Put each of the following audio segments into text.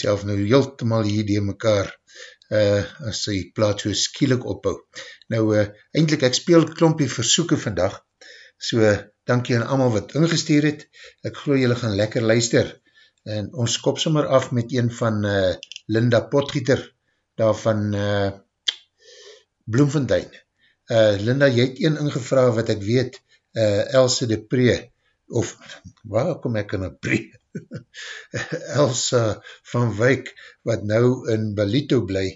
Myself nou heeltemaal hier die mekaar uh, as die plaat so skielik ophou. Nou, uh, eindelijk, ek speel klompie versoeken vandag, so dankie aan allemaal wat ingesteer het, ek geloof julle gaan lekker luister, en ons kop sommer af met een van uh, Linda Potgieter, daar van uh, Bloemfontein. Uh, Linda, jy het een ingevra wat ek weet, uh, Else de Pree, of waar kom ek in een Pree? Elsa van Wyk, wat nou in Balito bly,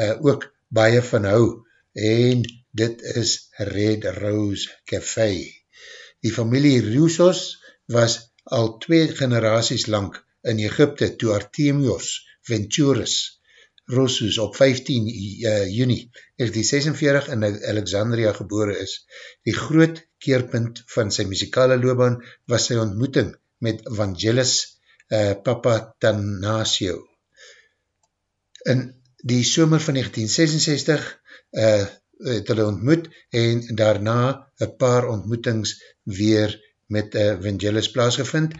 uh, ook baie van hou, en dit is Red Rose Café. Die familie Roussos was al twee generaties lang in Egypte toe Artemios Venturus Roussos op 15 uh, juni 1946 in Alexandria gebore is. Die groot keerpunt van sy muzikale loopbaan was sy ontmoeting met Vangelis uh, Papatanasio. In die somer van 1966 uh, het hulle ontmoet en daarna een paar ontmoetings weer met uh, Vangelis plaasgevind.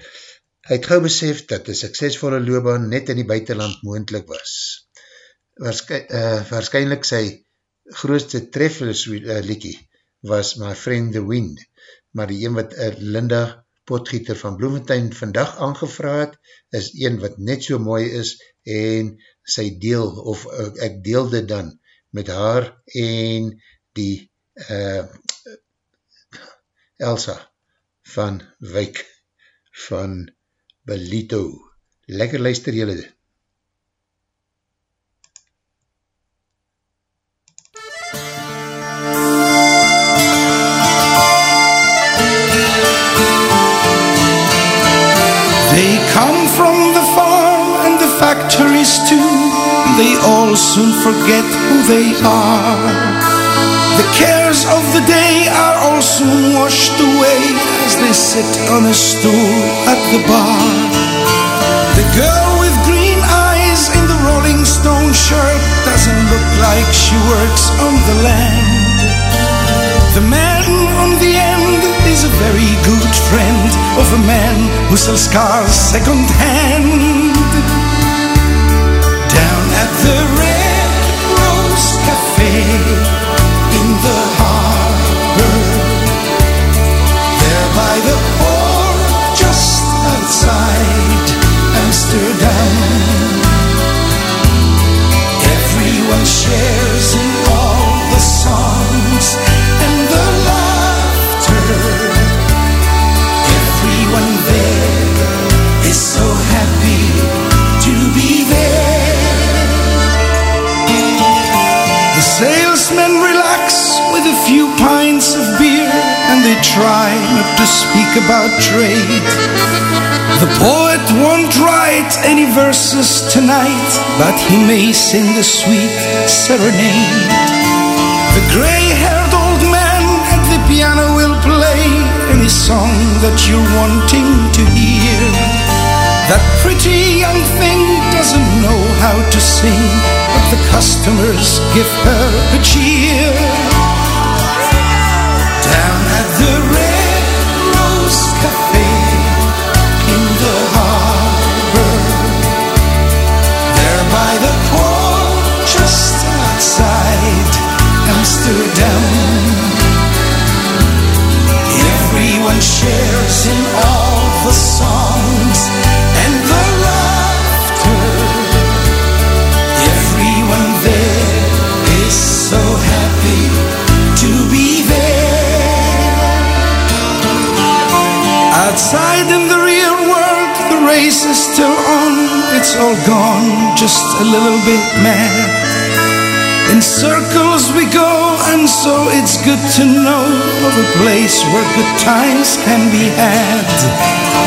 Hy het gauw besef dat die suksesvolle loopbaan net in die buitenland moendlik was. Waarschijn, uh, waarschijnlijk sy grootste treffels uh, liekie was My Friend the Wind, maar die een wat uh, Linda potgieter van Bloementuin vandag aangevraad, is een wat net so mooi is en sy deel, of uh, ek deelde dan met haar en die uh, Elsa van Wyk van Belito. Lekker luister jylle dit. Factories too. They all soon forget who they are. The cares of the day are all soon washed away As they sit on a stool at the bar. The girl with green eyes in the Rolling Stone shirt Doesn't look like she works on the land. The man on the end is a very good friend Of a man who sells cars second hand shares in all the songs to speak about trade. The poet won't write any verses tonight, but he may sing a sweet serenade. The gray-haired old man at the piano will play any song that you're wanting to hear. That pretty young thing doesn't know how to sing but the customers give her a cheer. Amsterdam. Everyone shares in all the songs and the laughter. Everyone there is so happy to be there. Outside in the real world, the race is still on. It's all gone, just a little bit mad. In circles so it's good to know of a place where good times can be had.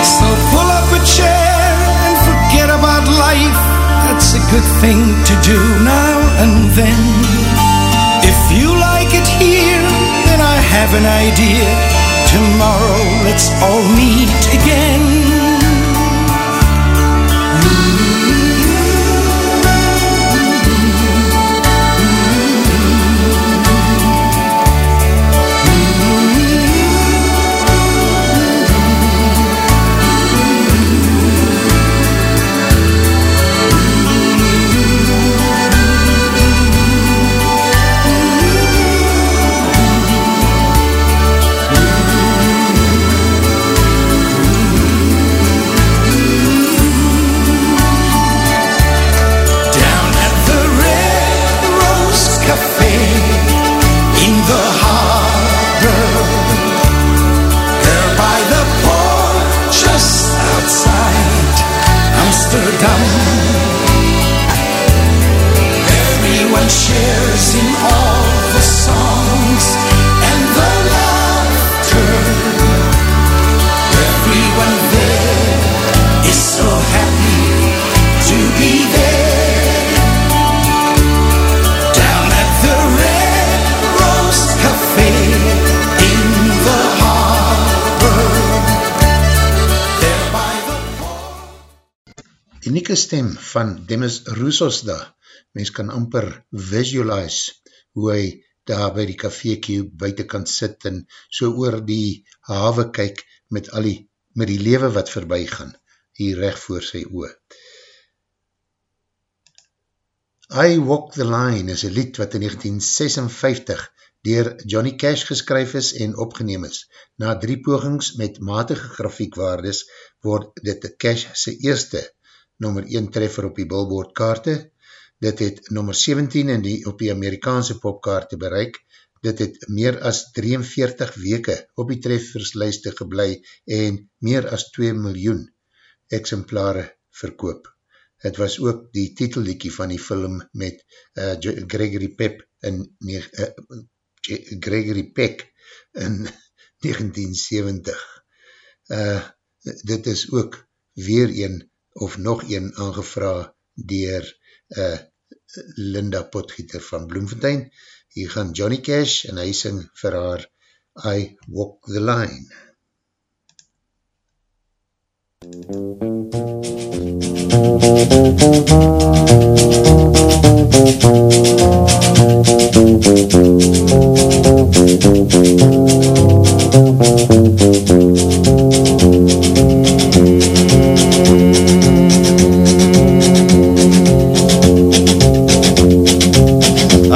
So pull up a chair and forget about life. That's a good thing to do now and then. If you like it here, then I have an idea. Tomorrow let's all meet again. Unieke stem van Demis Roussos daar. Mens kan amper visualize hoe hy daar by die cafeekie buitenkant sit en so oor die hawe kyk met al die, met die lewe wat voorbij gaan, hier recht voor sy oor. I Walk the Line is een lied wat in 1956 dier Johnny Cash geskryf is en opgeneem is. Na drie pogings met matige grafiekwaardes word dit Cash sy eerste nummer 1 treffer op die billboard kaarte, dit het nummer 17 in die, op die Amerikaanse popkaarte bereik, dit het meer as 43 weke op die trefferslijste geblei en meer as 2 miljoen exemplare verkoop. Het was ook die titelliekie van die film met uh, Gregory Pep in uh, Gregory Peck in 1970. Uh, dit is ook weer een of nog een aangevra dier uh, Linda Potgieter van Bloemfontein. Hier gaan Johnny Cash en hy sing vir haar I Walk the Line.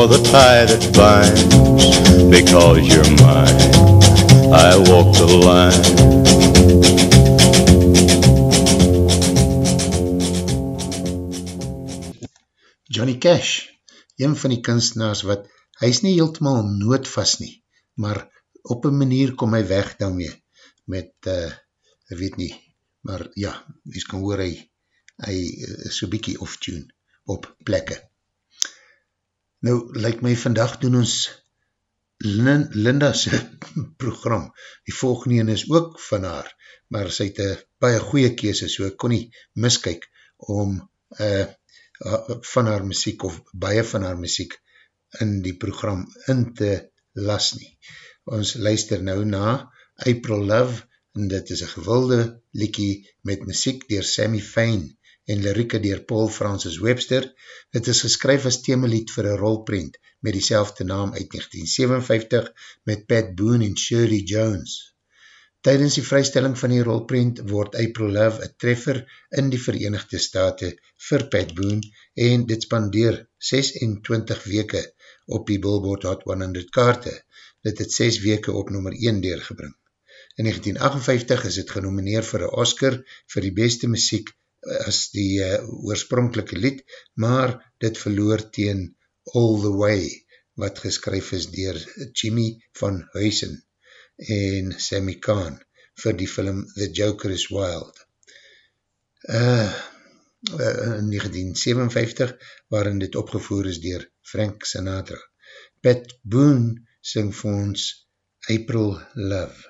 for the tie that binds Because you're mine I walk the line Johnny Cash een van die kunstenaars wat hy is nie heeltemaal noodvast nie maar op een manier kom hy weg daarmee met, uh, ek weet nie maar ja, jy kan hoor hy hy is so bykie off-tune op plekke. Nou, lyk my vandag doen ons Linda's program, die volgende is ook van haar, maar sy het een baie goeie kees, so ek kon nie miskyk om uh, van haar muziek of baie van haar muziek in die program in te las nie. Ons luister nou na April Love en dit is een gewilde liekie met muziek dier Sammy Fane en lirieke dier Paul Francis Webster. Het is geskryf as themelied vir een rolprint met die naam uit 1957 met Pat Boone en Shirley Jones. Tijdens die vrystelling van die rolprint word April Love een treffer in die Verenigde Staten vir Pat Boone en dit spandeer 26 weke op die Billboard Hot 100 kaarte. Dit het 6 weke op nummer 1 deurgebring. In 1958 is het genomineer vir een Oscar vir die beste muziek as die uh, oorspronkelike lied, maar dit verloor teen All the Way, wat geskryf is dier Jimmy van Huysen en Sammy Kahn vir die film The Joker is Wild. Uh, in 1957, waarin dit opgevoer is dier Frank Sinatra. Pat Boone sing vir ons April Love.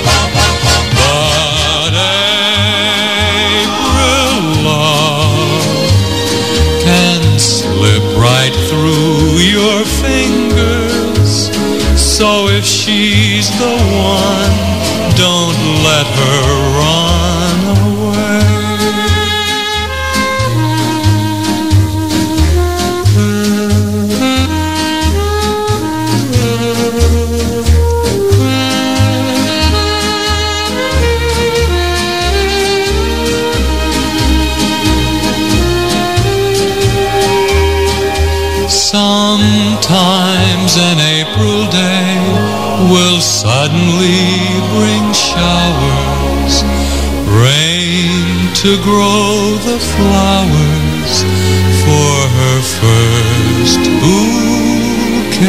If she's the one, don't let her run away. Sometimes an April day will suddenly bring showers, rain to grow the flowers for her first bouquet.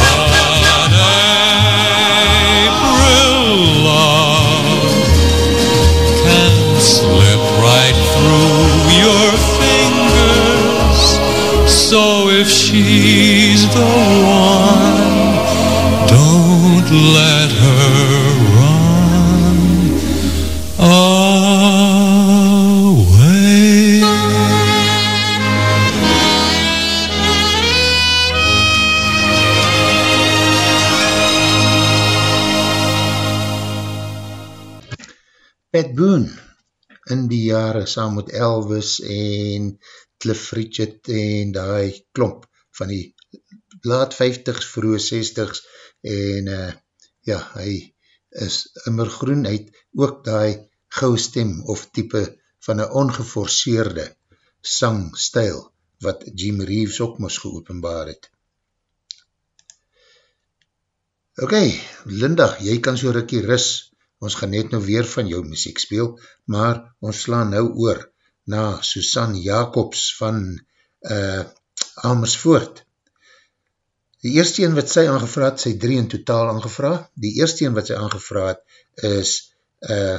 But April love can slip right through your fingers, so if she the one, don't let her run away. Pat Boone in die jare saam met Elvis en Cliff Richard en die klomp van die laat 50s, vroege 60s en uh, ja, hy is immer groen, hy ook die gauw stem of type van een ongeforceerde sangstijl wat Jim Reeves ook moes geopenbaar het. Ok, Linda, jy kan so rikkie ris, ons gaan net nou weer van jou muziek speel, maar ons slaan nou oor na Susan Jacobs van uh, Amersfoort. Die eerste een wat sy aangevraad, sy drie in totaal aangevraad, die eerste een wat sy aangevraad is uh,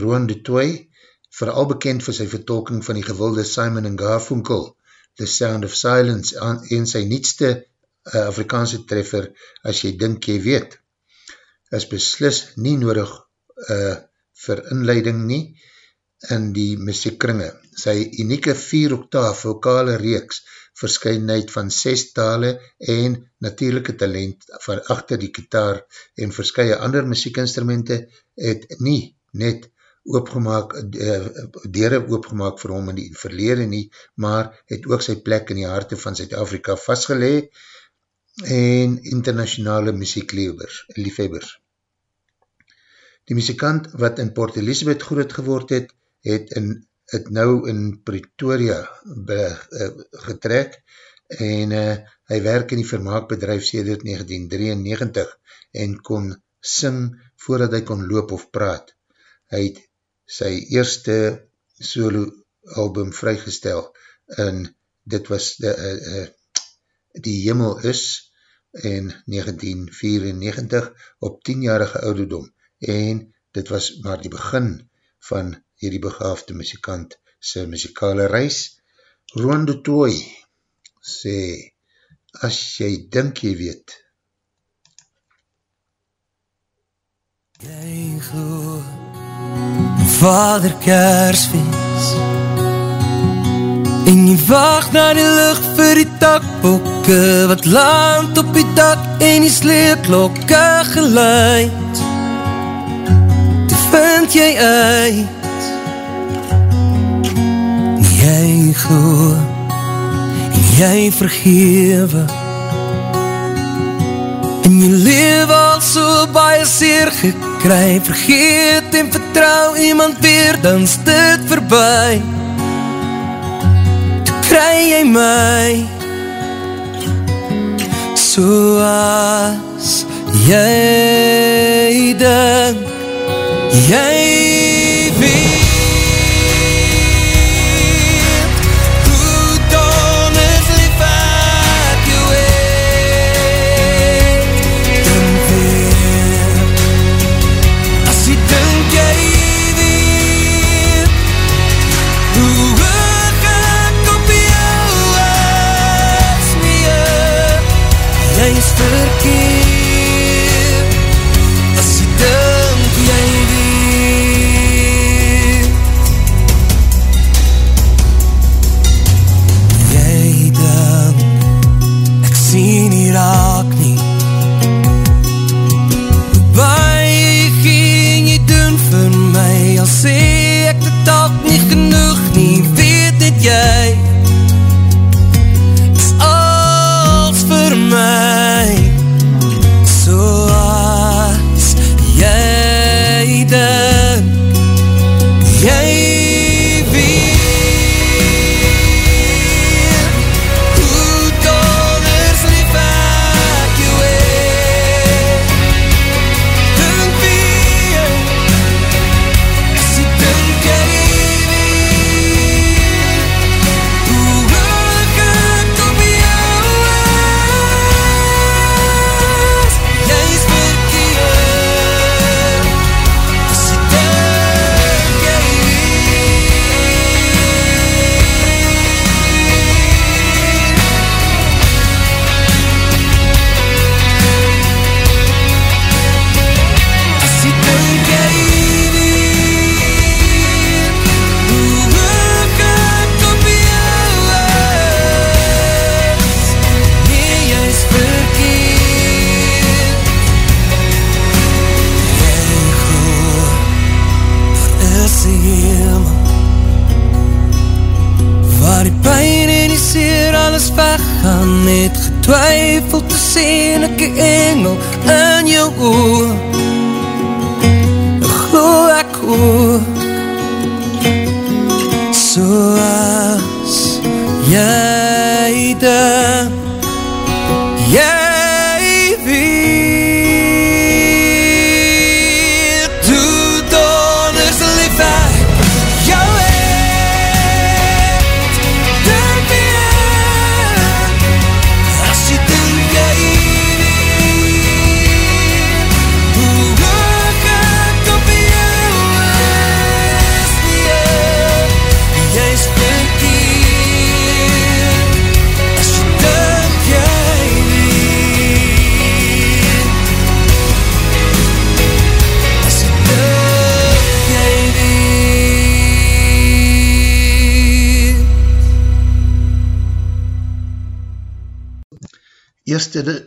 Roan de Toy, vooral bekend vir sy vertolking van die gewilde Simon en Garfunkel, The Sound of Silence, en sy nietste uh, Afrikaanse treffer, as jy dink jy weet, is beslis nie nodig uh, vir inleiding nie, in die muziekkringe. Sy unieke vier octaaf vokale reeks, verskynheid van ses tale en natuurlijke talent van achter die kitaar en verskye ander muziekinstrumente het nie net oopgemaak, uh, dere oopgemaak vir hom in die verlede nie, maar het ook sy plek in die harte van Zuid-Afrika vastgelee en internationale muziekliefhebbers. Die muzikant wat in Port Elizabeth groot geword het, het, in, het nou in Pretoria be, uh, getrek en uh, hy werk in die vermaakbedrijf sedert 1993 en kon sing voordat hy kon loop of praat. Hy het sy eerste solo album vrygestel en dit was de, uh, uh, Die Himmel is in 1994 op 10-jarige ouderdom en dit was maar die begin van hierdie begaafde muzikant sy muzikale reis. Roan de Toy sê, as jy dink jy weet. Jy glo, vader kersfeest, en jy wacht na die lucht vir die takbokke, wat land op die dak en die sleeklokke geluid. Toe vind jy uit, jy glo en jy vergewe. En jy lewe al so baie seer gekry. Vergeet en vertrouw iemand weer dan is dit voorbij toe kry jy my. So as jy denk jy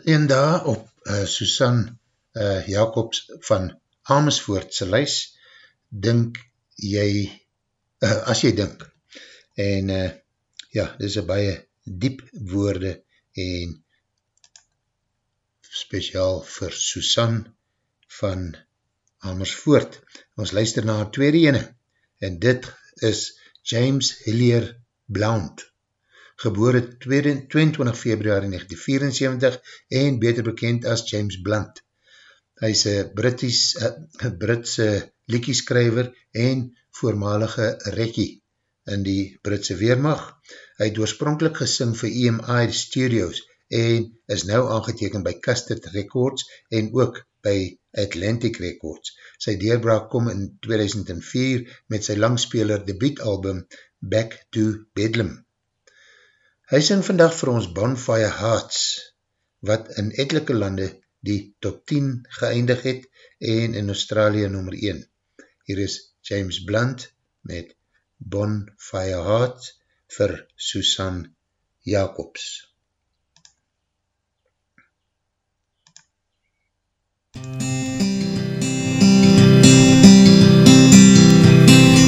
een daar op uh, Susan uh, Jacobs van Amersfoort sy lys, dink jy, uh, as jy dink, en uh, ja, dit is een baie diep woorde en speciaal vir Susan van Amersfoort. Ons luister na haar tweede ene, en dit is James Hillier Blount, gebore 22 februari 1974 en beter bekend as James Blunt. Hy is een Britisch, uh, Britse liekieskrijver en voormalige rekkie in die Britse Weermacht. Hy het oorspronkelijk gesing vir EMI Studios en is nou aangeteken by Custard Records en ook by Atlantic Records. Sy deurbraak kom in 2004 met sy langspeler debietalbum Back to Bedlam. Hy sing vandag vir ons Bonfire Hearts, wat in etelike lande die top 10 geëindig het en in Australië nummer 1. Hier is James Blunt met Bonfire Hearts vir Susan Jacobs.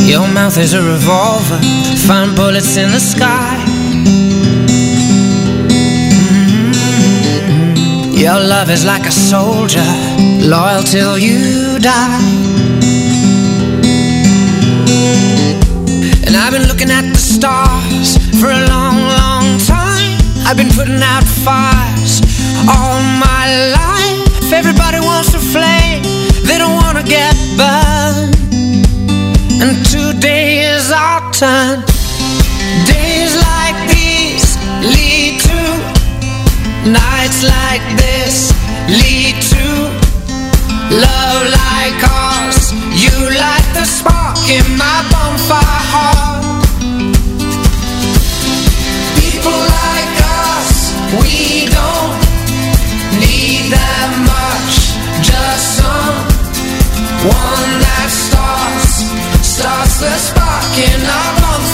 Your mouth is a revolver, find bullets in the sky. Your love is like a soldier, loyal till you die. And I've been looking at the stars for a long, long time. I've been putting out fires all my life. Everybody wants to flame, they don't want to get burned. And today is our turn. Days like these lead to nights like this lead to love like ours. You light the spark in my bonfire heart. People like us, we don't need that much. Just some one that starts starts the spark in our bonfire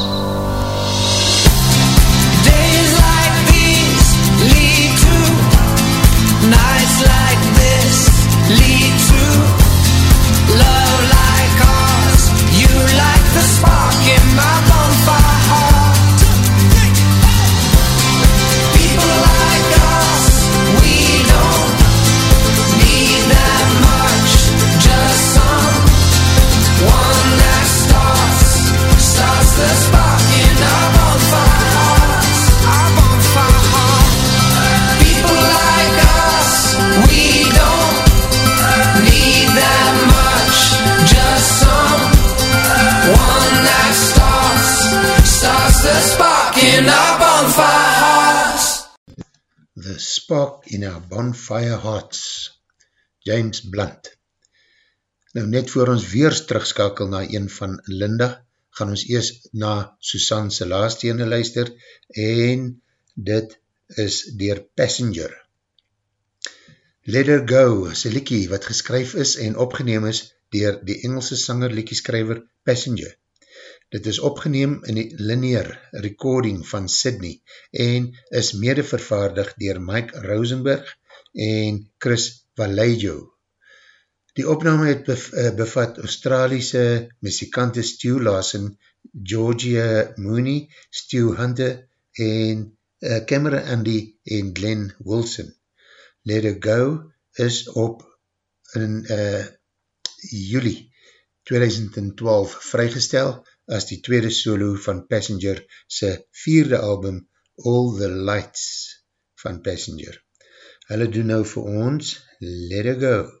Spark in our Bonfire Hearts, James Blunt. Nou net voor ons weer terugskakel na een van Linda, gaan ons eers na Susan se laaste ene luister en dit is dier Passenger. Let Her Go is een liekie wat geskryf is en opgeneem is dier die Engelse sanger liekieskryver Passenger. Dit is opgeneem in die linear recording van Sydney en is mede vervaardig dier Mike Rosenberg en Chris Vallejo. Die opname het bev uh, bevat Australiese muzikante Stu Lawson, Georgia Mooney, Stu Hunter en uh, Cameron Andy en Glenn Wilson. Let It Go is op in uh, juli 2012 vrygestel as die tweede solo van Passenger sy vierde album All the Lights van Passenger. Hulle doen nou vir ons Let It Go.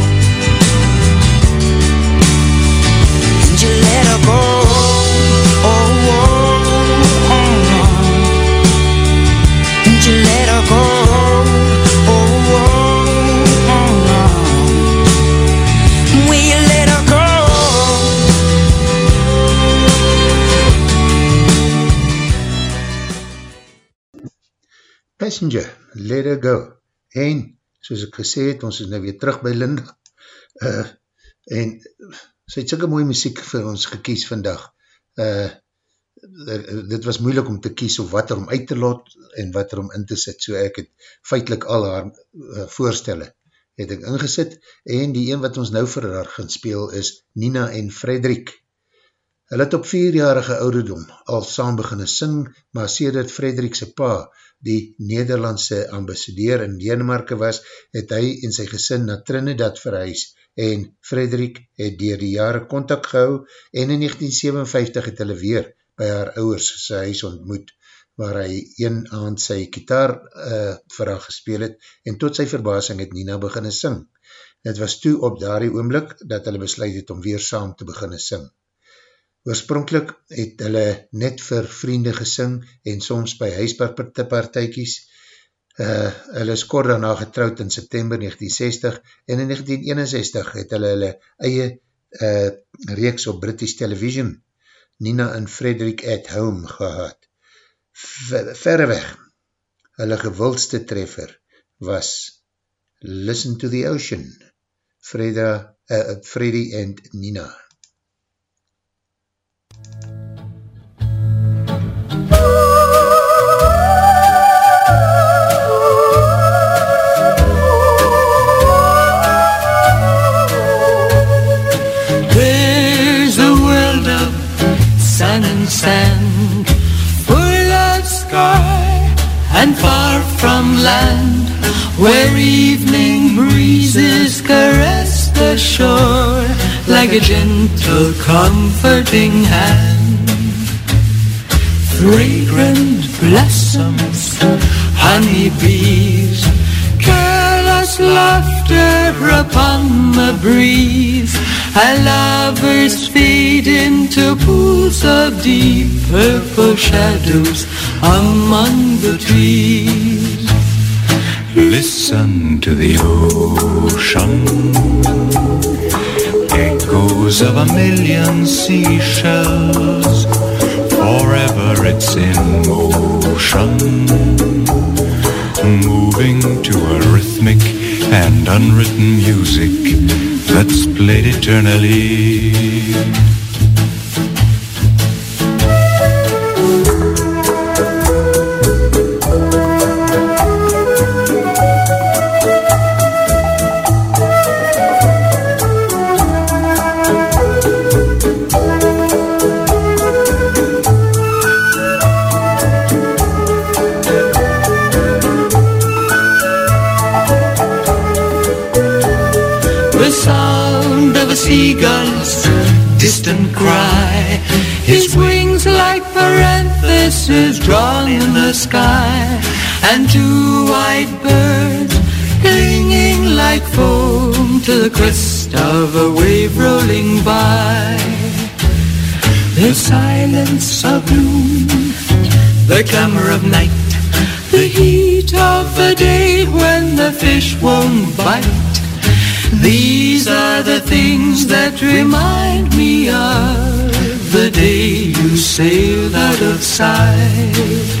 Passenger, Let Her Go, en soos ek gesê het, ons is nou weer terug by Linda, uh, en sy het sikke mooie muziek vir ons gekies vandag. Uh, dit was moeilik om te kies of wat er om uit te lot en wat er om in te sit. So ek het feitlik al haar uh, voorstelle het ek ingesit. En die een wat ons nou vir haar gaan speel is Nina en Frederik. Hulle het op vierjarige ouderdom al saam beginne sing, maar sê dat Frederikse pa die Nederlandse ambassadeur in Denemarke was, het hy en sy gesin na Trinidad verhuis en Frederik het dier die jare contact gehou en in 1957 het hulle weer by haar ouwers sy huis ontmoet waar hy een aan sy kitaar uh, vir haar gespeel het en tot sy verbasing het Nina beginne sing. Het was toe op daardie oomblik dat hulle besluit het om weer saam te beginne sing. Oorspronkelijk het hulle net vir vriende gesing en soms by huispartijkies. Uh, hulle is kort daarna getrouwd in September 1960 en in 1961 het hulle hulle eie uh, reeks op British Television, Nina en Frederick at Home, gehad. Ver, verreweg, hulle gewildste treffer was Listen to the Ocean, Freda, uh, Freddy and Nina. Sand, full of sky and far from land, where evening breezes caress the shore like a gentle, comforting hand. Fragrant blossoms, honey bees, careless laughter upon the breeze and lovers fade into pools of deep purple shadows among the trees. Listen to the ocean, echoes of a million seashells. Forever it's in motion, moving to a rhythmic and unwritten music that's played eternally. And two white birds clinging like foam to the crest of a wave rolling by. The silence of noon, the clamor of night, the heat of the day when the fish won't bite these are the things that remind me of the day you sailed out of sight.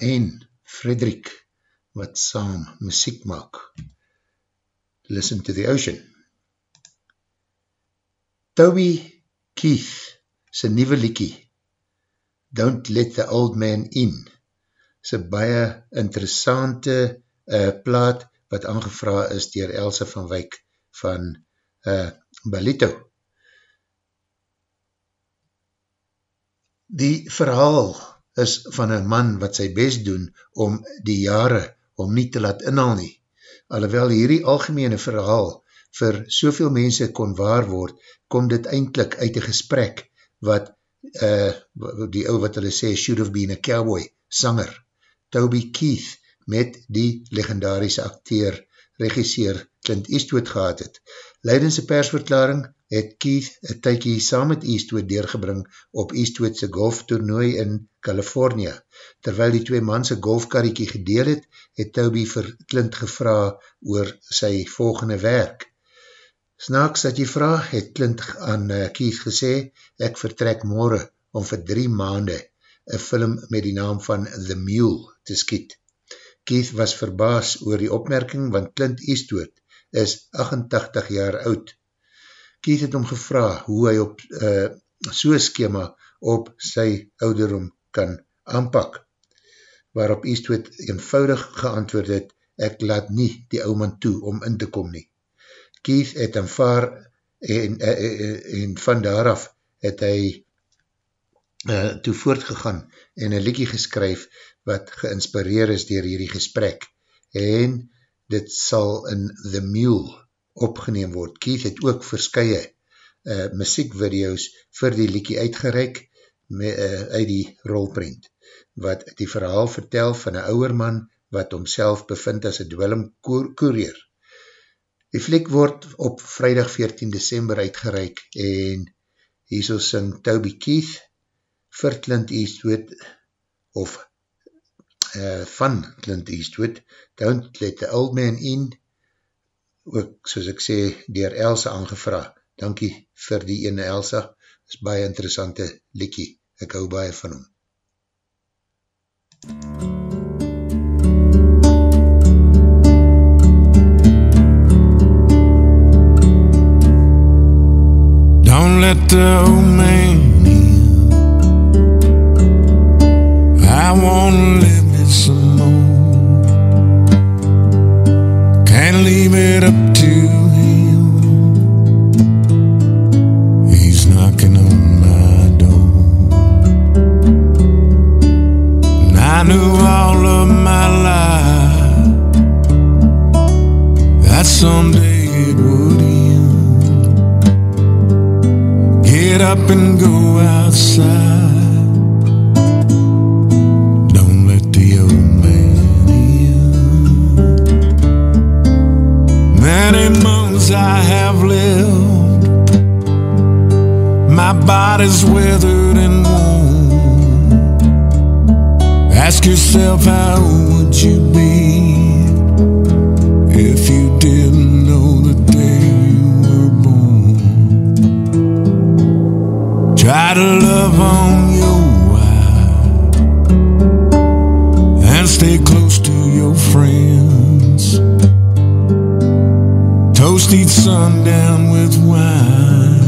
En Frederik wat saam muziek maak. Listen to the ocean. Toby Keith sy nieuwe liekie, Don't Let the Old Man In, sy baie interessante uh, plaat wat aangevra is dier Elsa van Wyk van uh, Balito. Die verhaal is van een man wat sy best doen om die jare om nie te laat inhaal nie. Alhoewel hierdie algemene verhaal vir soveel mense kon waar word, kom dit eindelijk uit een gesprek wat uh, die ou wat hulle sê, should have been a cowboy, sanger, Toby Keith, met die legendarische acteur, regisseur Clint Eastwood gehad het. Leidense persverklaring het Keith een tykie saam met Eastwood deurgebring op Eastwoodse golftoernooi in California. Terwyl die twee manse golfkarriekie gedeel het, het Toby vir Clint gevra oor sy volgende werk. Snaaks dat jy vraag, het Clint aan uh, Keith gesê, ek vertrek morgen om vir drie maande een film met die naam van The Mule te skiet. Keith was verbaas oor die opmerking, want Clint Eastwood is 88 jaar oud. Keith het om gevra hoe hy op uh, so'n skema op sy ouderom kan aanpak, waarop Eastwood eenvoudig geantwoord het, ek laat nie die ouman toe om in te kom nie. Keith het aanvaar en, en, en, en van daaraf het hy uh, toe voortgegaan en een liekie geskryf wat geïnspireer is dier hierdie gesprek en dit sal in The Mule opgeneem word. Keith het ook verskye uh, muziekvideo's vir die liekie uitgereik me, uh, uit die rolprint, wat die verhaal vertel van een ouwer man wat homself bevind as een dwellum koerier. Die fliek word op vrijdag 14 december uitgereik en hier so sing Toby Keith vir Clint Eastwood of uh, van Clint Eastwood, Don't Let the Old Man In, ook soos ek sê, dier Elsa aangevra. Dankie vir die ene Elsa, is baie interessante liekie, ek hou baie van hom. Don't let the old man in I wanna live it Can't leave it up to him. He's knocking on my door. And I knew all of my life That someday it would end. Get up and go outside Many months I have lived. My body's withered and worn. Ask yourself how would you be If you didn't know the day you were born? Try to love on your wife and stay close to your friends. Toast each sundown with wine.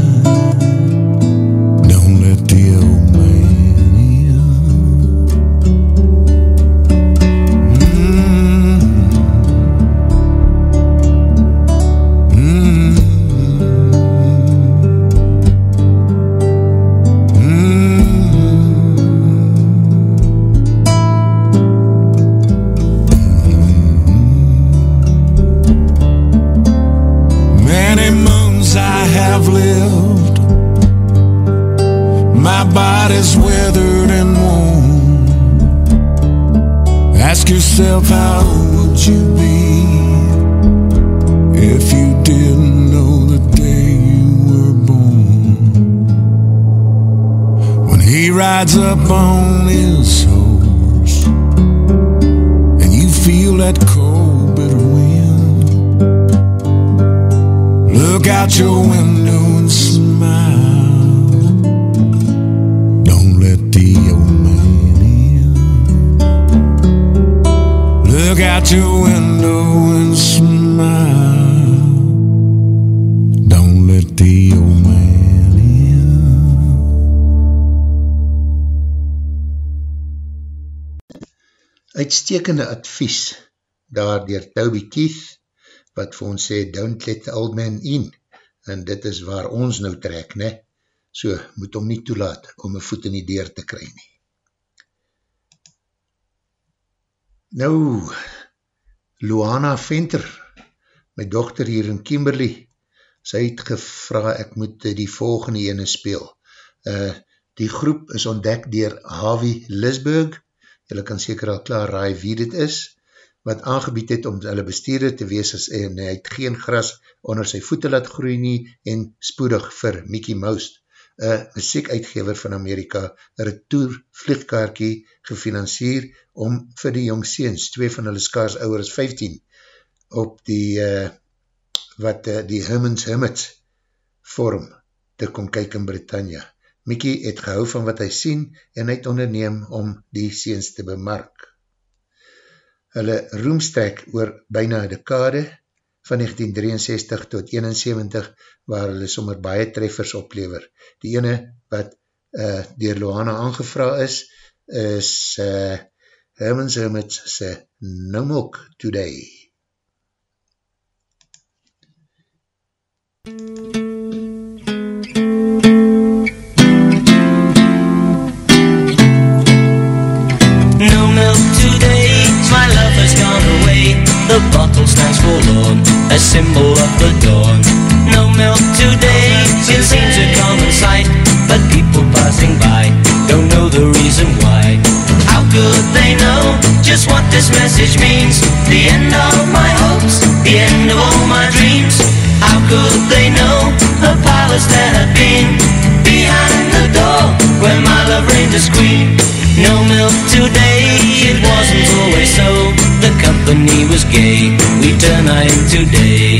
Yourself how would you be If you didn't know the day you were born? When he rides up on his horse and you feel that cold bitter wind look out your window look out your window and smile don't let the old man in uitstekende advies daar dier Toby Keith, wat vir ons sê, don't let the old man in, en dit is waar ons nou trek, ne? so moet hom nie toelaat om een voet in die deur te kry nie. Nou, Luana Venter, my dochter hier in Kimberley, sy het gevra, ek moet die volgende ene speel. Uh, die groep is ontdek dier Harvey Lisburg, jylle kan seker al klaar raai wie dit is, wat aangebied het om hulle bestuurder te wees as, en hy het geen gras onder sy voete laat groei nie en spoedig vir Mickey Mouse, een muziekuitgever van Amerika, een retour vliegkaartje gefinancier om vir die jongseens, twee van hulle skaars ouwer as 15, op die uh, wat uh, die Hermans Hermits vorm te kom kyk in Britannia. Mickey het gehou van wat hy sien en hy het onderneem om die seens te bemark. Hulle roemstrek oor byna dekade van 1963 tot 71 waar hulle sommer baie treffers oplever. Die ene wat uh, dier Loana aangevra is, is uh, Hermans Hermits se No Milk Today. No The bottle stands forlorn, a symbol of the dawn. No milk today, it seems a common sight, but people passing by don't know the reason why. How could they know just what this message means? The end of my hopes, the end of all my dreams. How could they know a palace that had been behind the door where my love reigned as queen? No milk today, it wasn't always so. The company was gay, we turn night into day.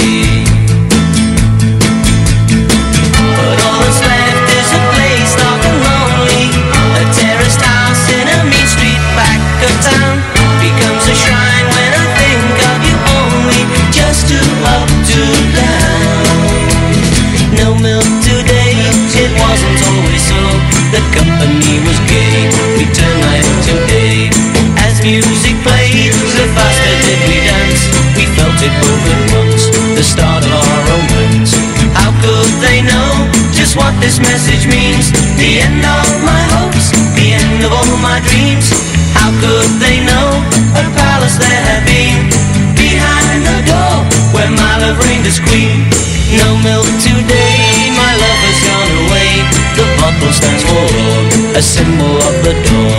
But all that's left is a place dark and lonely. A terraced house in a mean street back of town becomes a shrine when I think of you only. Just to up to down. No milk today, it wasn't always so. The company was gay, we turn night into day. As music Both once, the start of our romance. How could they know just what this message means? The end of my hopes, the end of all my dreams. How could they know a palace there had been behind the door where my love reigned as queen? No milk today, my love has gone away. The bottle stands for a symbol of the dawn.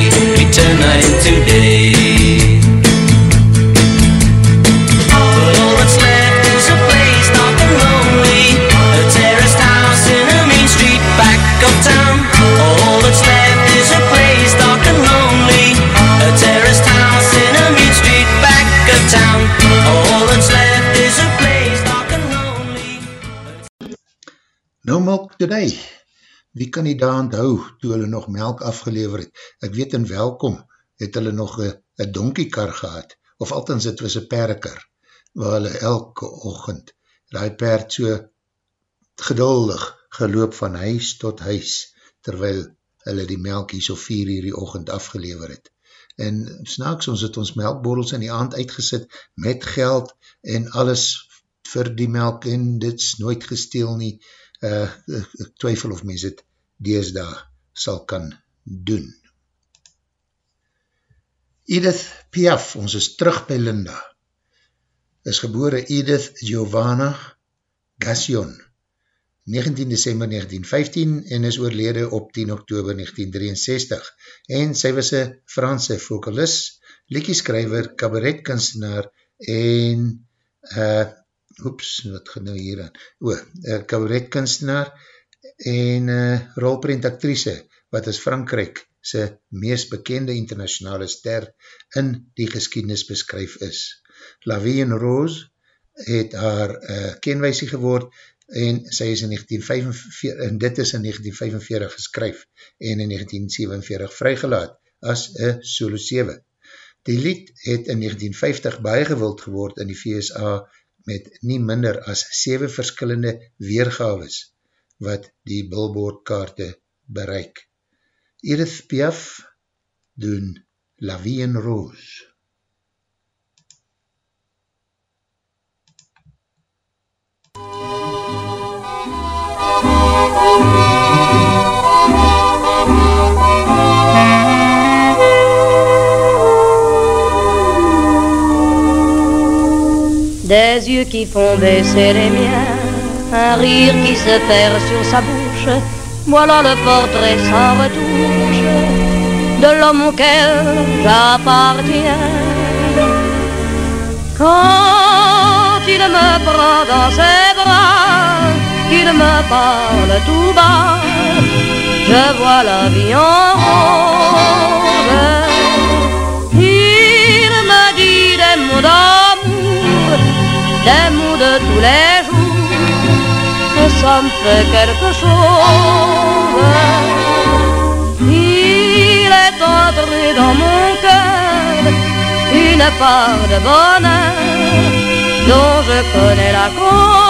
we turned night into day. But all that's left is a place dark and lonely. A terraced house in a mean street back of town. All that's left is a place dark and lonely. A terraced house in a mean street back of town. All that's left is a place dark and lonely. No milk today. Wie kan die daar onthou toe hulle nog melk afgelever het? Ek weet in welkom het hulle nog een donkiekar gehad, of althans het was een perkar, waar hulle elke ochend die perd so geduldig geloop van huis tot huis, terwyl hulle die melk hier so vier uur die ochend afgelever het. En snaaks, ons het ons melkborrels in die aand uitgesit met geld en alles vir die melk en dit is nooit gesteel nie, uh, ek twyfel of mens het deesdaag sal kan doen. Edith Piaf, ons is terug by Linda, is gebore Edith Giovanna Gassion, 19 December 1915 en is oorlede op 10 Oktober 1963 en sy was een Franse vocalist, liekieskrijver, cabaretkunstenaar en uh, oeps, wat gaan nou hier aan, o, uh, cabaretkunstenaar en uh, rolprent actrice wat as Frankrijk sy meest bekende internationale ster in die geschiedenis beskryf is. La Vie en Rose het haar uh, kenwijsie geword en sy is in 1945, en dit is in 1945 geskryf en in 1947 vrygelaat as een solo 7. Die lied het in 1950 baie gewild geword in die VSA met nie minder as 7 verskillende weergaves wat die billboardkaarte bereik. Edith Piaf doen La Vie en Rose. Des yeux qui font baisser les miens, un rire qui se perd sur sa bouche, voilà le portrait sans retouche de l'homme auquel j'appartiens. Quand il me prend dans ses bras, qu'il me parle tout bas, je vois la vie en rose. Il me dit des mots mots de tous les jours, et ça me fait quelque chose. Il est entré dans mon cœur une part de bonheur dont je connais la cause.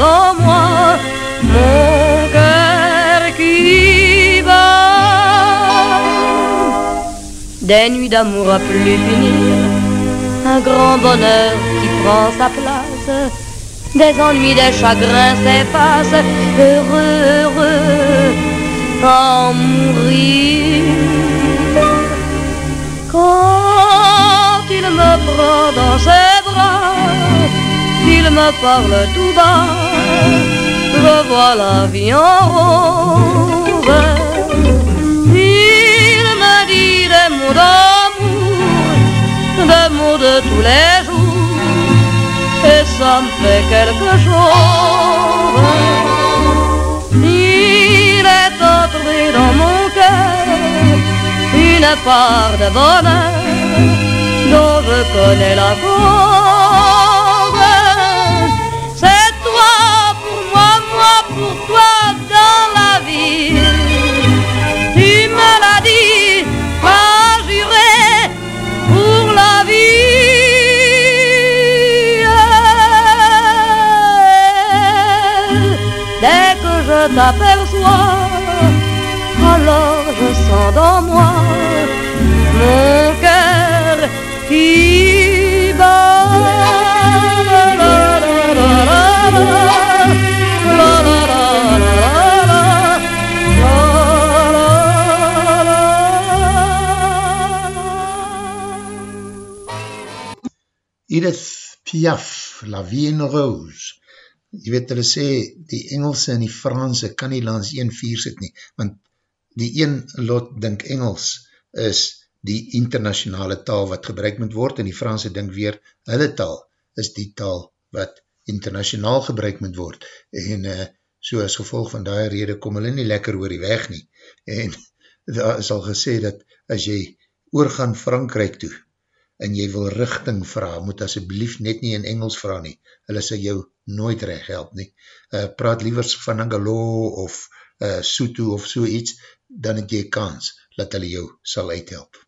Sens dans moi mon cœur qui bat. Des nuits d'amour à plus finir, un grand bonheur qui prend sa place. Des ennuis, des chagrins s'effacent, heureux, heureux, en mourir. Quand il me prend dans ses bras, il me parle tout bas, je vois la vie en rose. Il me dit des mots d'amour, des mots de tous les jours, et ça me fait quelque chose. Il est entré dans mon cœur une part de bonheur dont je connais la cause. Je t'aperçois, alors je sens dans moi mon cœur qui bat. La, la, la, la, la, la. La, la, la, la, la, la. La, la, Edith Piaf, La Vie en Rose. Jy weet, hulle sê, die Engelse en die Franse kan nie langs een vier sit nie, want die een lot dink Engels is die internationale taal wat gebruik moet word, en die Franse dink weer, hulle taal is die taal wat internationaal gebruik moet word, en uh, so as gevolg van die rede kom hulle nie lekker oor die weg nie, en daar is al gesê dat as jy oorgaan Frankrijk toe, en jy wil richting vraag, moet asjeblief net nie in Engels vraag nie, hulle sal jou nooit recht help nie, uh, praat liewers van Angalo of uh, Soto of so iets, dan het jy kans, dat hulle jou sal uithelp.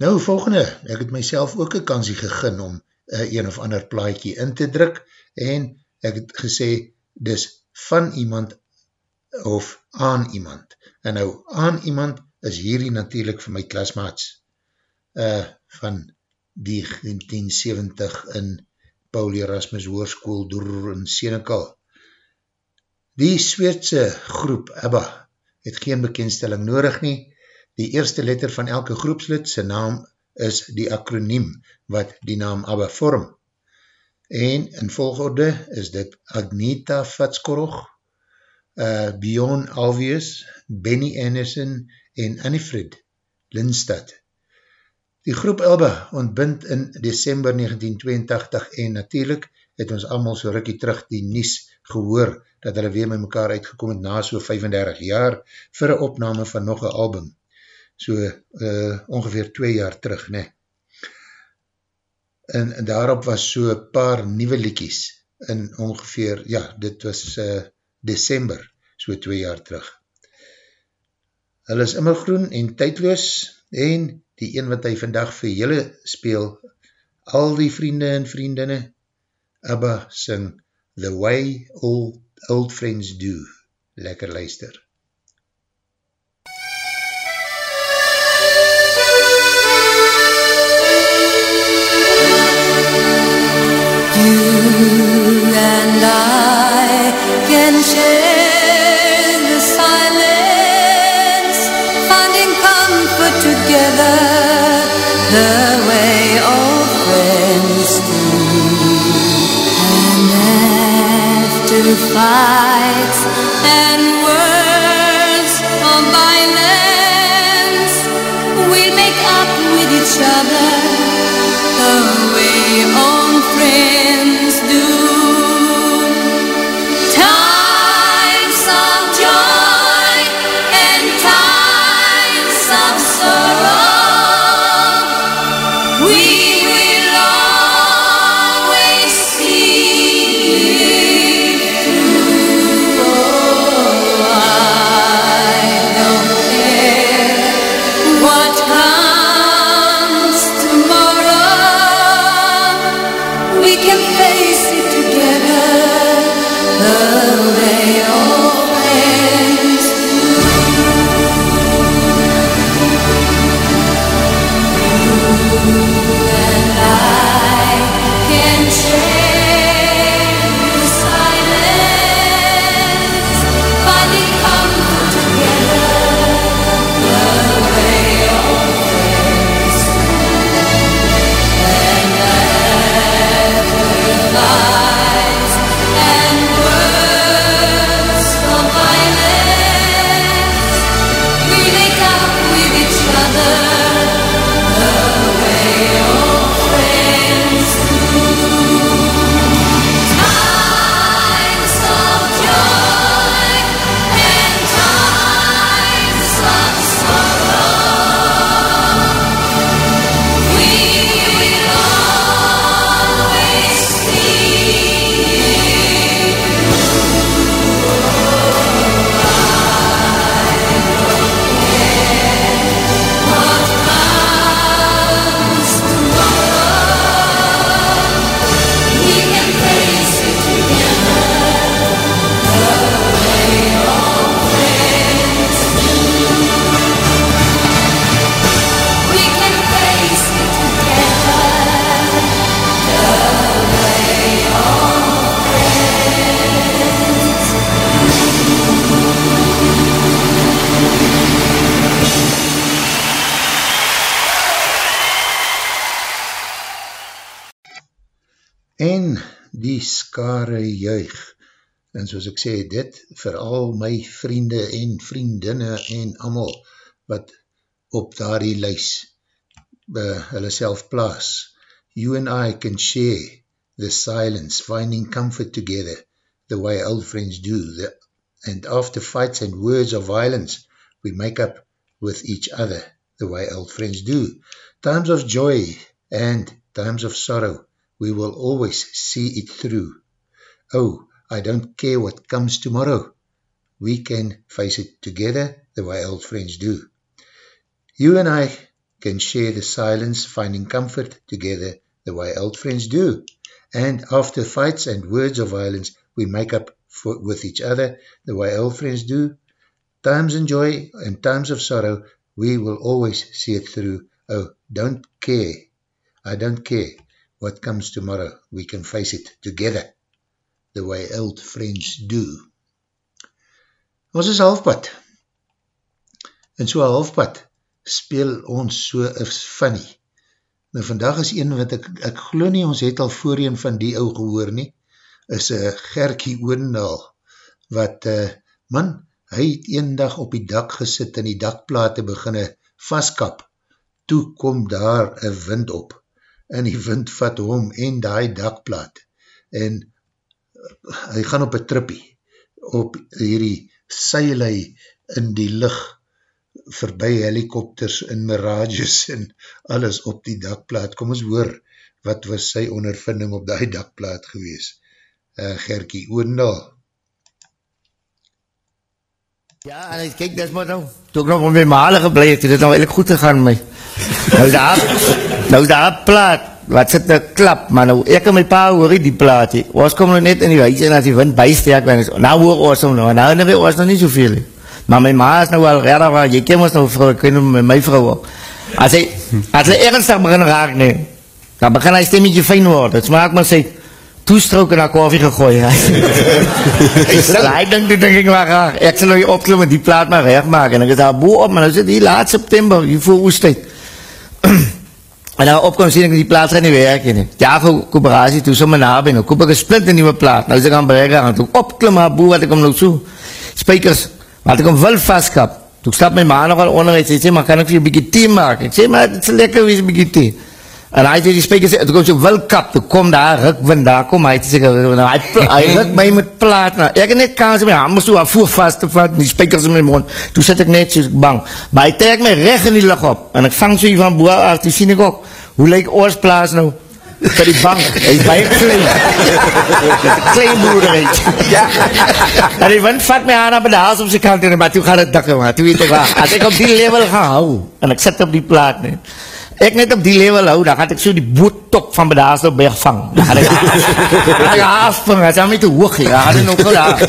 Nou, volgende, ek het myself ook een kansie gegin om uh, een of ander plaatje in te druk, en ek het gesê, dis van iemand of aan iemand, en nou, aan iemand is hierdie natuurlijk vir my klasmaats, uh, van die 1970 in Paul Erasmus Hoorskoel door in Senekal. Die Sweedse groep ABBA het geen bekendstelling nodig nie. Die eerste letter van elke groepslid, sy naam is die akroniem wat die naam ABBA vorm. En in volgorde is dit Agneta Vatskorog, uh, Bjorn Alvius, Benny Anderson en Annifred Lindstad. Die groep Elba ontbind in December 1982 en natuurlijk het ons allemaal so rukkie terug die nies gehoor dat hulle weer met mekaar uitgekom het na so 35 jaar vir een opname van nog een album. So uh, ongeveer 2 jaar terug, ne. En, daarop was so paar nieuwe liekies in ongeveer, ja, dit was uh, December, so 2 jaar terug. Hulle is immergroen en tydloos en die een wat hy vandag vir julle speel, al die vriende en vriendinne, Abba sing The Way Old, old Friends Do. Lekker luister. You and I can share the way old friends do. And after fights and en soos ek sê, dit vir al my vriende en vriendinne en amal wat op daardie lys uh, hulle self plaas. You and I can share the silence, finding comfort together, the way old friends do, the, and after fights and words of violence, we make up with each other, the way old friends do. Times of joy and times of sorrow, we will always see it through. Oh, I don't care what comes tomorrow. We can face it together the way old friends do. You and I can share the silence, finding comfort together the way old friends do. And after fights and words of violence, we make up for, with each other the way old friends do. Times of joy and times of sorrow, we will always see it through. Oh, don't care. I don't care what comes tomorrow. We can face it together the way old friends do. Ons is halfpad. En so halfpad speel ons so is funny Nou vandag is een wat ek, ek glo nie, ons het al voorheen van die ou gehoor nie, is uh, Gerkie Oendal, wat, uh, man, hy het een dag op die dak gesit en die dakplate beginne vastkap, toe kom daar een wind op, en die wind vat hom en die dakplaat, en hy gaan op een trippie, op hierdie seilei in die licht, voorbij helikopters en mirages en alles op die dakplaat. Kom ons hoor, wat was sy ondervinding op die dakplaat gewees? Uh, Gerkie Oendal. Ja, en ek kyk, dis maar nou, toe ek nog op my male het, het het nou eigenlijk goed gegaan my. Nou daar, nou daar plaat, wat sit nou klap, maar nou, ek en my pa hoor die plaat, he. ons kom nou net in die huis en as die wind bijsterk ben, nou hoor ons nou, nou herinner ons nog nie soveel, he. maar my ma is nou wel redder, waar jy ken ons nou vrou, ken nou my, my vrou ook. As hy, as hy ernstig begin raak, nee, dan begin hy stemmetje fijn word, het smaak maar sy, toestrook en na koffie gegooi. Hy dink, dink ek maar graag, ek sal nou opklim en die plaat maar recht maak, en ek is daar boe op, maar nou sit hier laat september, hier voor oestijd. en nou opkom sien ek die plaat gaan nie werk, nie. Ja, voor kooperatie, toe so my nabing, nou koop ek een splint nieuwe plaat, nou is ek aan bereik aan, toe opklim maar boe, wat ek om nou so, spijkers, wat ek om wil vastkap, toe stap my ma nogal onder, hy sê, maar kan ek vir jy bykie thee maak? Ek sê, maar is lekker wees bykie thee. En hy het die spijkers, toe kom so wil kap, toe kom daar, rukwind, daar kom hy, sê, nou, hy, hy ruk my met plaat, nou, ek het net kans my handen so afvoer vast te vat, die spijkers in my mond, toe sit ek net so bang, maar hy trek my recht in die lucht op, en ek vang so hier van boer af, toe sien ek ook, hoe lyk oorsplaas nou, vir die bank, hy is baie klein, klein boerderheid, ja, en die wind vat my aan op die haas op sy kant, maar toe gaat het dikke, maar toe weet ek waar, as ek op die level gaan hou, en ek sit op die plaat, nee, ek net op die level hou, dan gaat ek so die boottop van Bedaaslo berg vang. Dan gaat ek, dan gaat ek afvang, dat is al my te hoog, dan gaat ek nog goed af.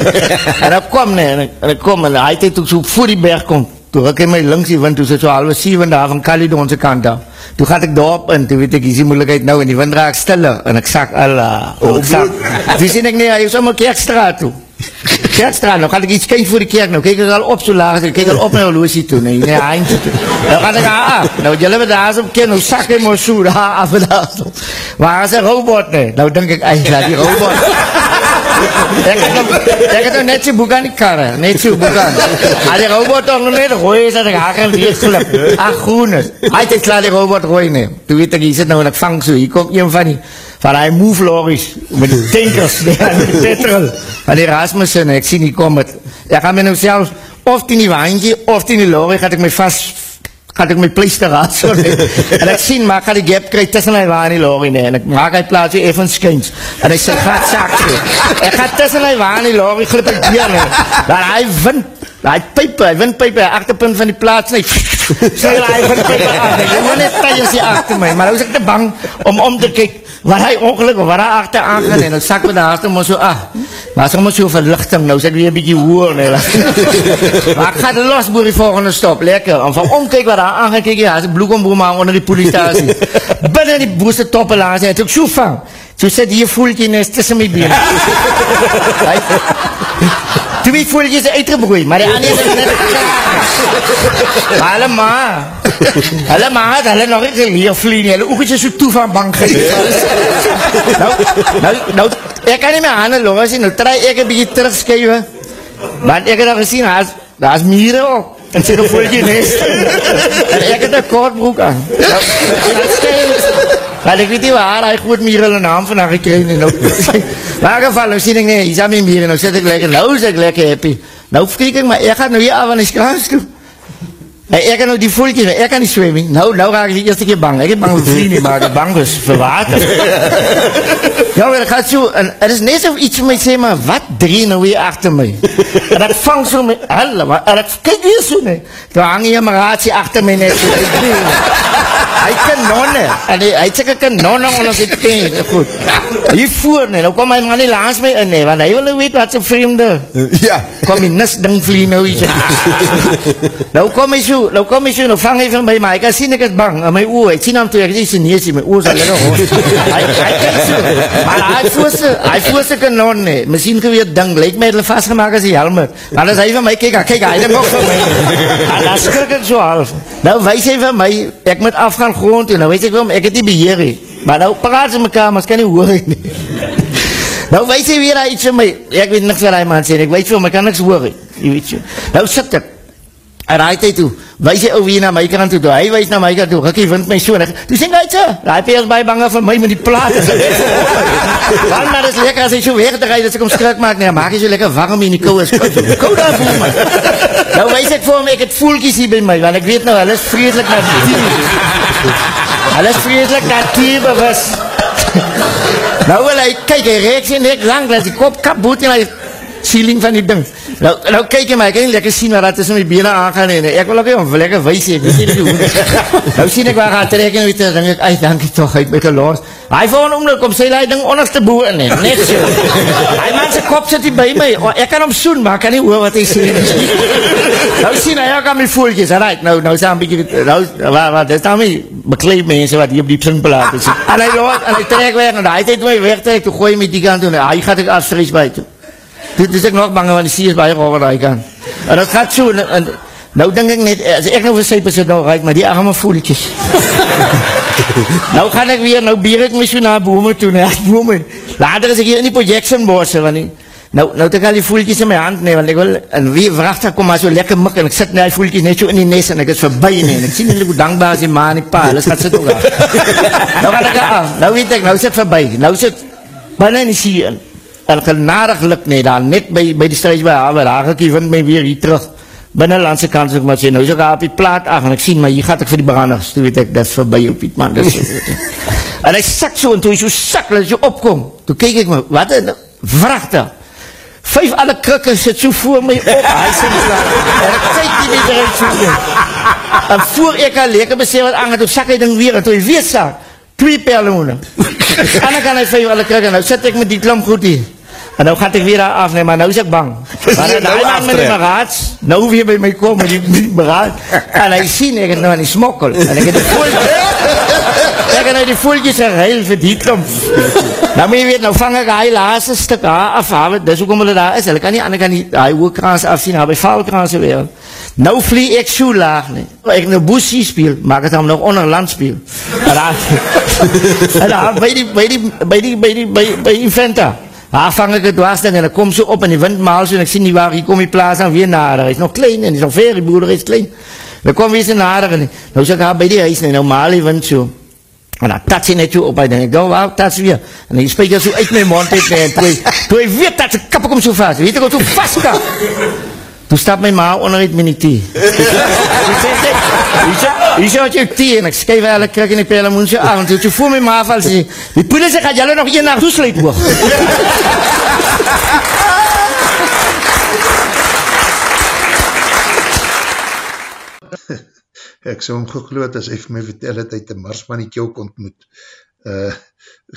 En ek kom nie, en ek, en ek kom, en hy het ook so voor die berg kom, toe ek in my links die wind, toe sit so halwe 7 daar van Caledonse kant af. Toe gaat ek daarop in, toe weet ek, is die moeilijkheid nou, en die wind raak stiller, en ek sak al, uh, ek sak. Toe sien ek nie, hy is om my kerkstraat toe. Kerkstraat, nou gaan ek iets kyk voor die kerk, nou kyk ek al op so laag, ek kyk al op my horlosie toe, nee, nee, eindje toe. Nou gaan ek aan af, nou jylle met daar op ken, nou sak hy maar so daar af en daar toe. Waar is een robot, nee? Nou denk ek, eindelijk, die robot. ek, het nou, ek het nou net so boek aan die karre, net so boek aan. Al die robot toch nog net gooi, is dat ek haar en weer slip. Ach, groen is. Hij het klaar die robot gooi, nee. Toen weet ek, hier zit nou en ek vang so, hier kom een van die, van die move lorries, met die tankers, die aan die petrol, van die Rasmussen, ek sien die kom het. Ek gaan my nou selfs, of die nie waantje, of die nie lorry, gaat ek my vast, gaat ek my pleister nee. En ek sien, maar ek ga die gap kry tussen my waan die lorry, nee. En ek maak hy plaats hier even skyns. En ek sê, gaat sak. Ek ga tussen my waan die lorry, glip ek dier, nee. Dan hy wind, hy pijpe, hy windpijpe, hy achterpunt van die plaats, nee. Sê hy windpijpe af, nee. Jy moet net tijens hier achter my. Maar nou is ek te bang om om te kyk, waar hy ongeluk, waar hy achter aangaan, en dan sak me daar achter, maar so, ah, maar as ek maar so verlichting, nou ek weer bykie hoor, nee. maar ek ga de los boer die volgende stop, lekker, en van omkijk waar hy aangaan, kijk, ja, as ek bloekomboer maak onder die politasie, binnen die boerste toppen laat, en ek so vang, so sit hier voeltje nes tussen my been. Twee voeltjes uitgebroei, maar die ander is net klaar. Hulle ma, hulle ma het hulle nog nie geleer vlie nie, hulle oogjes is so toe van bang gewees. nou, nou, nou, ek kan nie my handen los, nou try ek een beetje terugskuive, want ek het al gesien, daar is mieren ook, en sê, voel jy nest, en ek het een kortbroek aan. Nou, dat skuive, Want ek weet nie waar, hy goed meer hulle naam vandag gekry nie. Nou, maar geval, nou sien ek nie, hier is aan my meer, nou sit ek lekker, nou is ek lekker happy. Nou verkrik ek, maar ek gaat nou hier af aan die skraas toe. En ek kan nou die voeltjes, ek kan nie zwemmen. Nou, nou raak ek die eerste keer bang. Ek het bang met vrienden, maar ek bang is vir water. ja, maar ek gaat so, en het is net so iets vir my sê, maar wat drie nou weer achter my? En ek vang so my, hulle, maar, en ek kyk weer so nie. Toe hang hier my raadsie achter my net Hy kanonne, en hy, hy het seker kanonne onder sy teen, goed. Hier voor nie, nou kom my man nie langs my in nie, want hy wil nou weet wat sy vreemde. Ja. Kom die nis ding vlie nou iets. nou kom hy so, nou kom hy so, nou vang hy van my, maar ek kan sien ek is bang, in my oor, ek sien hom toe, ek is nie neesie, my oor is al lekker hoor. Hy, hy kan so, maar hy voer sy, hy voer sy kanon nie, miskien geweer ding, lyk my hulle vastgemaak as die helmet, maar as hy van my kyk, kyk, hy dan ook van my, en dan skrik ek so half. Nou wees hy van my, ek moet afgaan gaan grond toe, nou weet ek wel, ek het nie beheer nie. Maar nou praat ze mekaar, maar ek kan nie hoor nie. nou weet jy weer iets van my, ek weet niks wat hy man sê, ek weet veel, maar ek kan niks hoor nie. Jy weet jy. Nou sit ek, en hy het hy toe, wys hy ou weer na my kant toe, toe hy wys na my kant toe, Rikkie wind my so, en ek, toe sê hy so, hy peers baie bange vir my met die plaat, want maar is lekker as hy so te rijd, as ek om skrik maak, nee, maak hy so lekker warm in die kou, is koud, daar voel my. Nou wys ek vir hom, ek het voelkies hier by my, want ek weet nou, hulle is vreselik natuur. Hulle is vreselik natuur bewus. nou wil hy, kyk, hy reek sy nek lang, dat die kop kap boet in hy ceiling van die ding. Nou, nou kyk jy my, ek kan nie lekker sien wat dat is om die bene aangaan en ek wil ook nie om lekker wees ek weet nie hoe. nou sien ek waar gaan trek en weet ek, denk ek, ai, dankie toch, hy het my geloos. Hy volgende oomlik om sy die ding onderste boe in, he, net so. Hy man sy kop sit hier by my, ek kan hom soen, maar ek kan nie hoor wat hy sê. nou sien hy ook aan my voeltjes, right, nou, nou is hy een beetje, nou, wat, wat, is nou my bekleed mense wat hier op die psinkplaat is. En hy loos, en hy trek weg, en hy het my wegtrek, toe gooi my die kant toe, hy gaat ek afvries by toe. Dit is ek nog bang, want die sie is baie rol wat hy kan. En dat gaat so, en, en nou denk ek net, as ek nou vir sype sit nou ruik, maar die arme voeltjes. nou gaan ek weer, nou bier ek my so na bome toe, na bome. Later is ek hier in die projection bosse, want die, nou, nou het ek al die voeltjes in my hand, nee, want ek wil, en wie vrachtig kom maar so lekker mik, en ek sit na die voeltjes net so in die nes, en ek is voorbij, nee, en ek sien nie hoe dankbaar is die ma en die pa, hulle gaat sit ook af. nou gaat ek af, nou weet ek, nou sit voorbij, nou sit binnen in die sie in, en genadiglik nie, daar net by, by die strijd by Haver, daar ek vind my weer hier terug, binnenlandse kans, ek maar sê, nou is ek op die plaat af, en ek sien, maar hier gaat ek vir die branders, toe weet ek, dat is voorbij op die man, dis, en hy sak so, en toe hy so sak, en hy so opkom, toe kyk ek my, wat een vrachte, vijf alle krikken sit so voor my op, hy sê my, en ek kyk die nie eruit so nie, en voor ek al lekker besef wat aan, toe sak hy ding weer, en toe hy weer sak, twee perlemoene, en dan kan hy vijf alle krikken, nou sit ek met die klam goed hier, En nou gaat ek weer daar af, nee, maar nou is ek bang. Maar nou die man met die beraad, nou weer by my kom met die, die beraad, en hy sien, ek het nou aan die smokkel, en ek het die voeltjes, ek het nou die voeltjes geheil vir die klomp. Nou moet jy weet, nou vang ek hy laatste stuk haar af, haar, dis ook om hulle daar is, hulle kan nie ander kan die, hy oorkrans afsien, haar by valkrans weer. Nou vlie ek so laag, nee. Ek nou boesie speel, maak het hom nog onder land speel. En daar, en daar, by die, by die, by die, by die, by, by die venta, Daar vang ek het dwarsding en ek kom so op en die wind maal so en ek sien nie waar, hier kom die plaas aan weer nader, hy is nog klein en is nog ver, die boerder is klein. Dan kom weer so nader en nou sê ek haar by die huis en nou maal die wind so. En dan tats hy net so op, denk ek, nou waar, tats weer. En die spreek so uit my mond uit en toe, toe hy weet dat sy kappe kom so vast, weet ek wat so vast kan. Toe stap my ma onder het met die thee. Hy sê wat jy thee en ek skryf alle krik in die pelemoen so aan. Toe toe voel my ma val sê, die poeder sê, gaat jylle nog een nacht toesluit hoog. ek so omgegloot as hy vir my vertel het, hy het een marsmannetje ook ontmoet. Uh,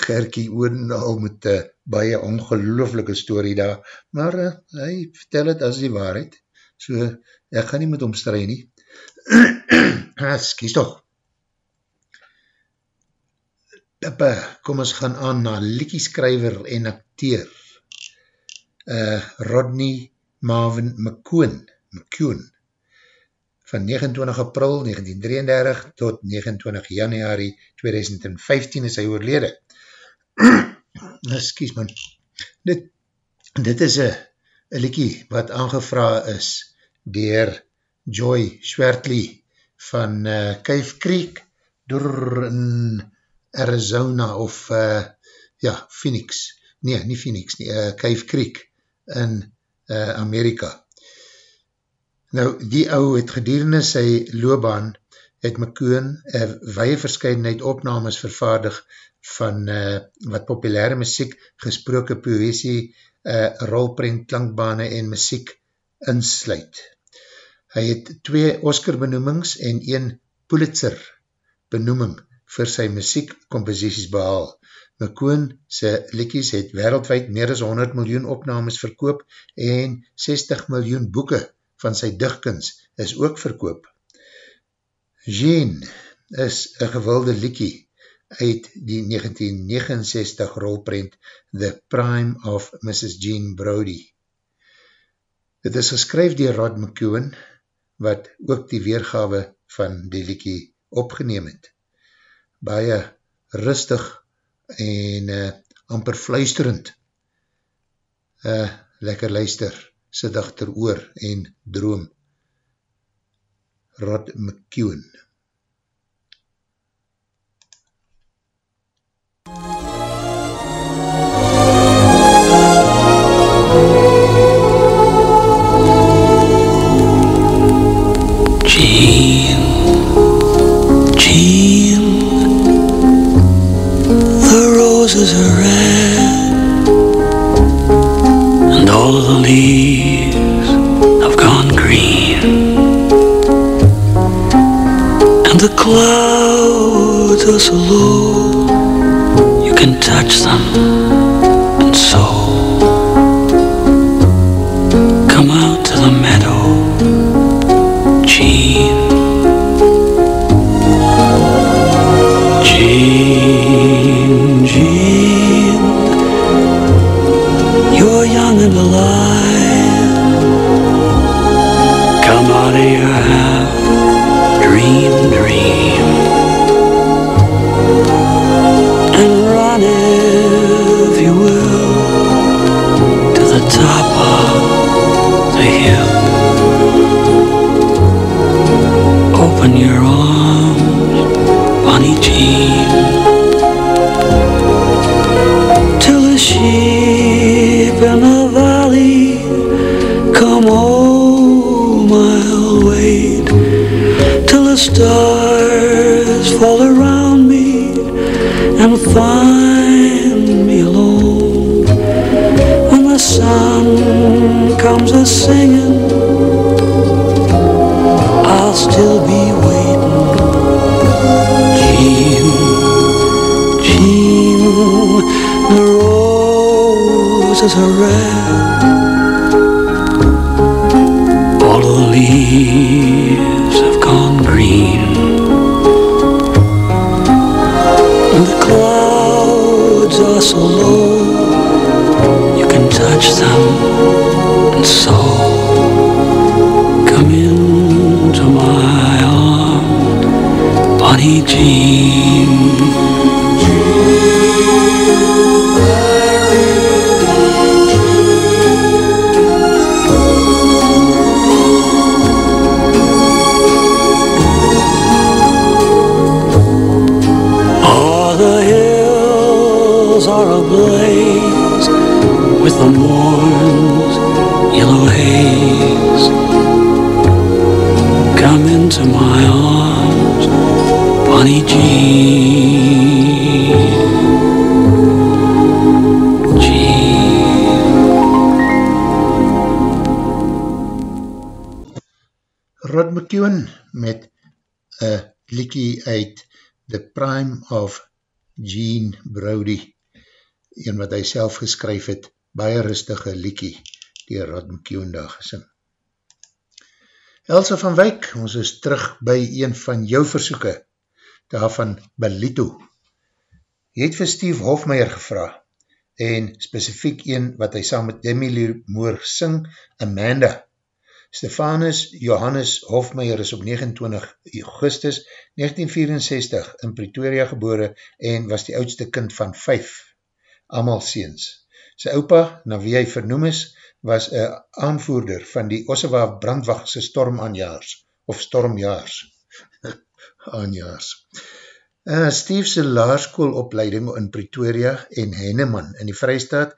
Gerkie Oornal met uh, baie ongelooflike story daar, maar uh, hy vertel het as die waarheid, so ek gaan nie met hom strui nie. Skies toch. Lippe, kom ons gaan aan na liekieskrijver en acteur uh, Rodney Marvin McCoon, McCoon van 29 april 1933 tot 29 januari 2015 is hy oorlede. Excuse man. Dit, dit is een liekie wat aangevra is dier Joy Schwertley van uh, Cave Creek door in Arizona of uh, ja, Phoenix. Nee, nie Phoenix nie, uh, Cave Creek in uh, Amerika. Nou, die ou het gedurende sy loopbaan het McCoon een weie verscheidenheid opnames vervaardig van uh, wat populaire muziek, gesproke poësie, uh, rolprint, klankbane en muziek insluit. Hy het twee Oscar benoemings en een Pulitzer benoeming vir sy muziekcomposities behaal. McCoon sy likies het wereldwijd meer as 100 miljoen opnames verkoop en 60 miljoen boeken van sy digkens is ook verkoop. Jean is een gewilde liekie uit die 1969 rolprint The Prime of Mrs. Jean Brody. Het is geskryf dier Rod McEwen, wat ook die weergawe van die liekie opgeneem het. baie rustig en uh, amper fluisterend. Uh, lekker luister, sit achter oor en droom. Rod McEwen. Jean, Jean, the roses are red, and all the leaves have gone green, and the clouds are so low you can touch them, and so. And alive. Come out of your half dream, dream, and run if you will to the top of the hill. Open your arms, Jean, till stars fall around me and find me alone. When the sun comes a singing, I'll still be waiting. Jean, Jean, the roses are red. All the leaves so low, you can touch them. And so, come into my arms, Bonnie Jean. Ablaze with the morn's yellow haze. Come into my arms, Bonnie Jean. Rod McEwen met een liekie uit The Prime of Gene Brody, een wat hy self geskryf het, baie rustige liekie, die Rod McEwen daar gesing. Elsa van Wyk, ons is terug by een van jou versoeken, daarvan Belito. Jy het vir Steve Hofmeyer gevra, en specifiek een wat hy saam met Demi Moore sing, Amanda. Stefanus Johannes Hofmeyer is op 29 augustus 1964 in Pretoria gebore en was die oudste kind van 5, amal seens. Sy opa, na wie hy vernoem is, was een aanvoerder van die Ossewa brandwachtse stormaanjaars, of stormjaars, aanjaars. Uh, Steve sy laarskoolopleiding in Pretoria en Henneman in die Vrystaat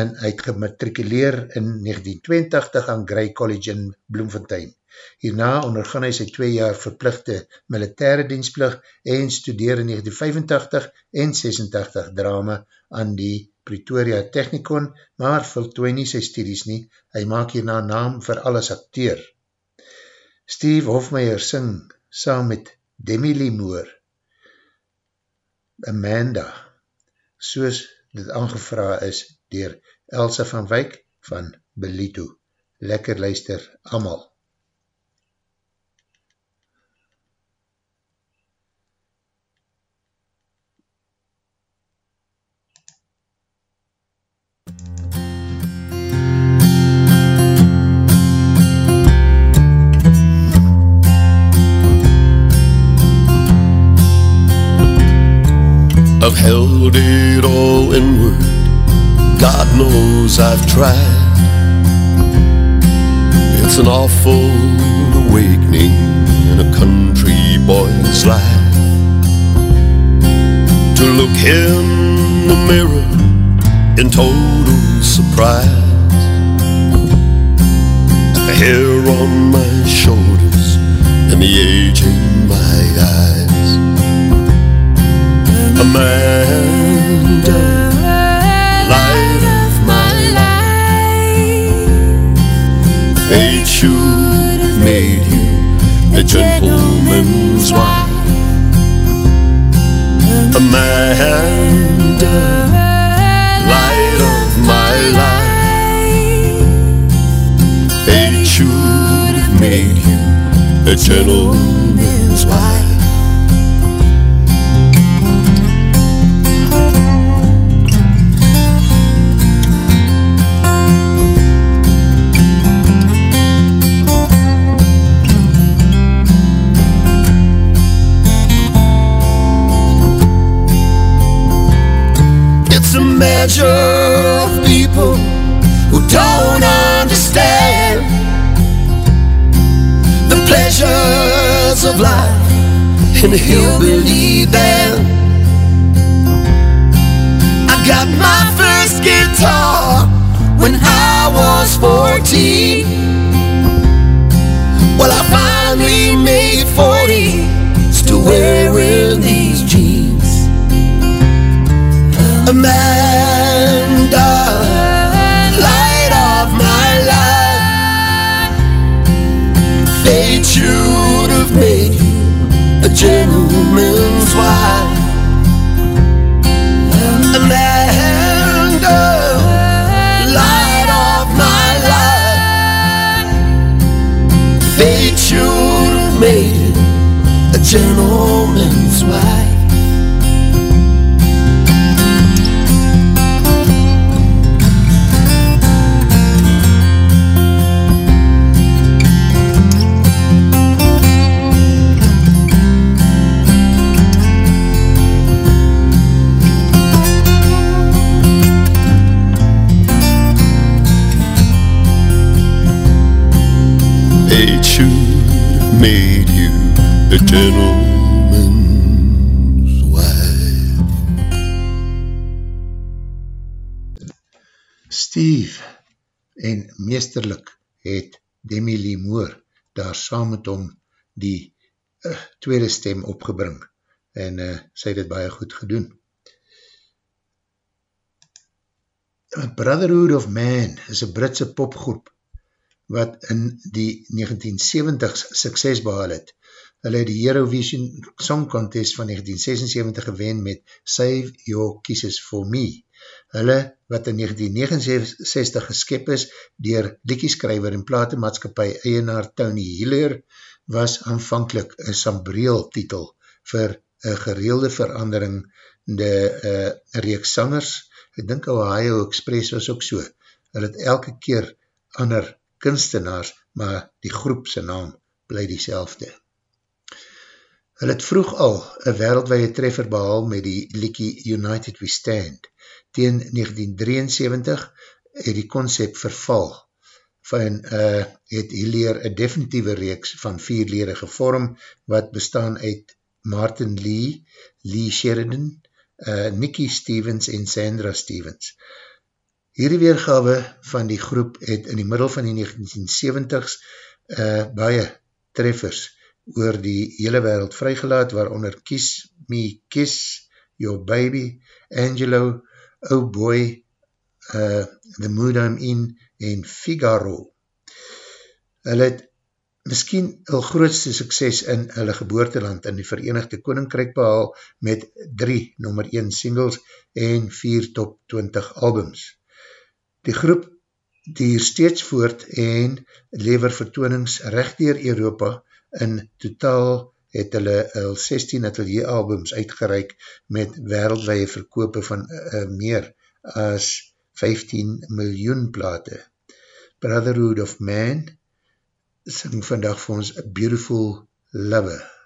en hy het gematrikuleer in 1982 aan Grey College in Bloemfontein. Hierna ondergaan hy sy twee jaar verplichte militaire dienstplug en studeer in 1985 en 86 drama aan die Pretoria Technikon, maar voltooi nie sy studies nie, hy maak hierna naam vir alles acteur. Steve Hofmeyer sing saam met Demi Lee Moore, Amanda, soos dit aangevra is dier Elsa van Wyk van Belito. Lekker luister, amal. Held it all inward. God knows I've tried. It's an awful awakening in a country boy's life. To look in the mirror in total surprise. At the hair on my shoulders and the age in my eyes. Amanda, light of my life. Fate should have made you a gentleman's wife. Amanda, light of my life. Fate should have made you a gentleman's wife. It's of people who don't understand the pleasures of life in a hillbilly band. I got my first guitar when I was 14. Well, I finally made 40 still wearing gentleman's wife. Light of my life. Fate should have made you a gentleman's wife. Saam met hom die uh, tweede stem opgebring en uh, sy het het baie goed gedoen. Brotherhood of Man is een Britse popgroep wat in die 1970s sukses behaal het. Hulle het die Eurovision Song Contest van 1976 gewen met Save Your Kisses For Me. Hulle wat in 1969 geskep is dier liekieskrijver en platemaatskapie eienaar Tony Hiller was aanvankelijk een sambreel titel vir een gereelde verandering de uh, reeks sangers. Ek dink Ohio Express was ook so. Hulle het elke keer ander kunstenaars, maar die groepse naam bly die selfde. Hulle het vroeg al een wereldwee treffer behaal met die liekie United We Stand. Tegen 1973 het die concept verval van uh, het Hillier een definitieve reeks van vier lere gevorm wat bestaan uit Martin Lee, Lee Sheridan, uh, Nicky Stevens en Sandra Stevens. Hierdie weergawe van die groep het in die middel van die 1970s uh, baie treffers oor die hele wereld vrygelaat, waaronder Kiss Me Kiss, Your Baby, Angelo, Oh Boy, uh, The Mood I'm In en Figaro. Hulle het miskien al grootste sukses in hulle geboorteland in die Verenigde Koninkrijk behaal met drie nummer 1 singles en vier top 20 albums. Die groep dier steeds voort en lever vertoonings recht Europa in totaal het hulle al 16 atelier albums uitgereik met wereldwee verkope van uh, meer as 15 miljoen plate. Brotherhood of Man sing vandag vir ons A Beautiful Lover.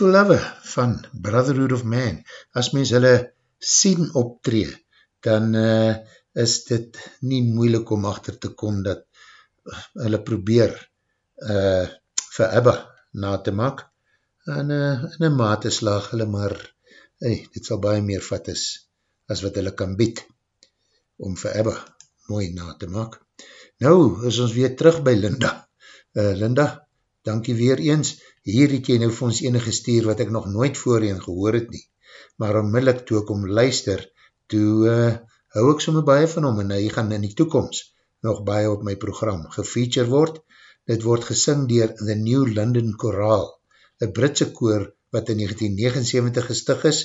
Beautiful Lover van Brotherhood of Man. As mens hulle sien optree, dan uh, is dit nie moeilik om achter te kom dat hulle probeer uh, vir Abba na te maak. En uh, in een mate slaag hulle maar, hey, dit sal baie meer vat is as wat hulle kan bied om vir Abba mooi na te maak. Nou is ons weer terug by Linda. Uh, Linda, dankie weer eens hier het jy nou vir ons enige stuur wat ek nog nooit voorheen gehoor het nie, maar onmiddellik toe ek om luister, toe uh, hou ek somme baie van hom en hy gaan in die toekomst nog baie op my program gefeature word. Dit word gesing dier The New London Choral, een Britse koor wat in 1979 gestig is.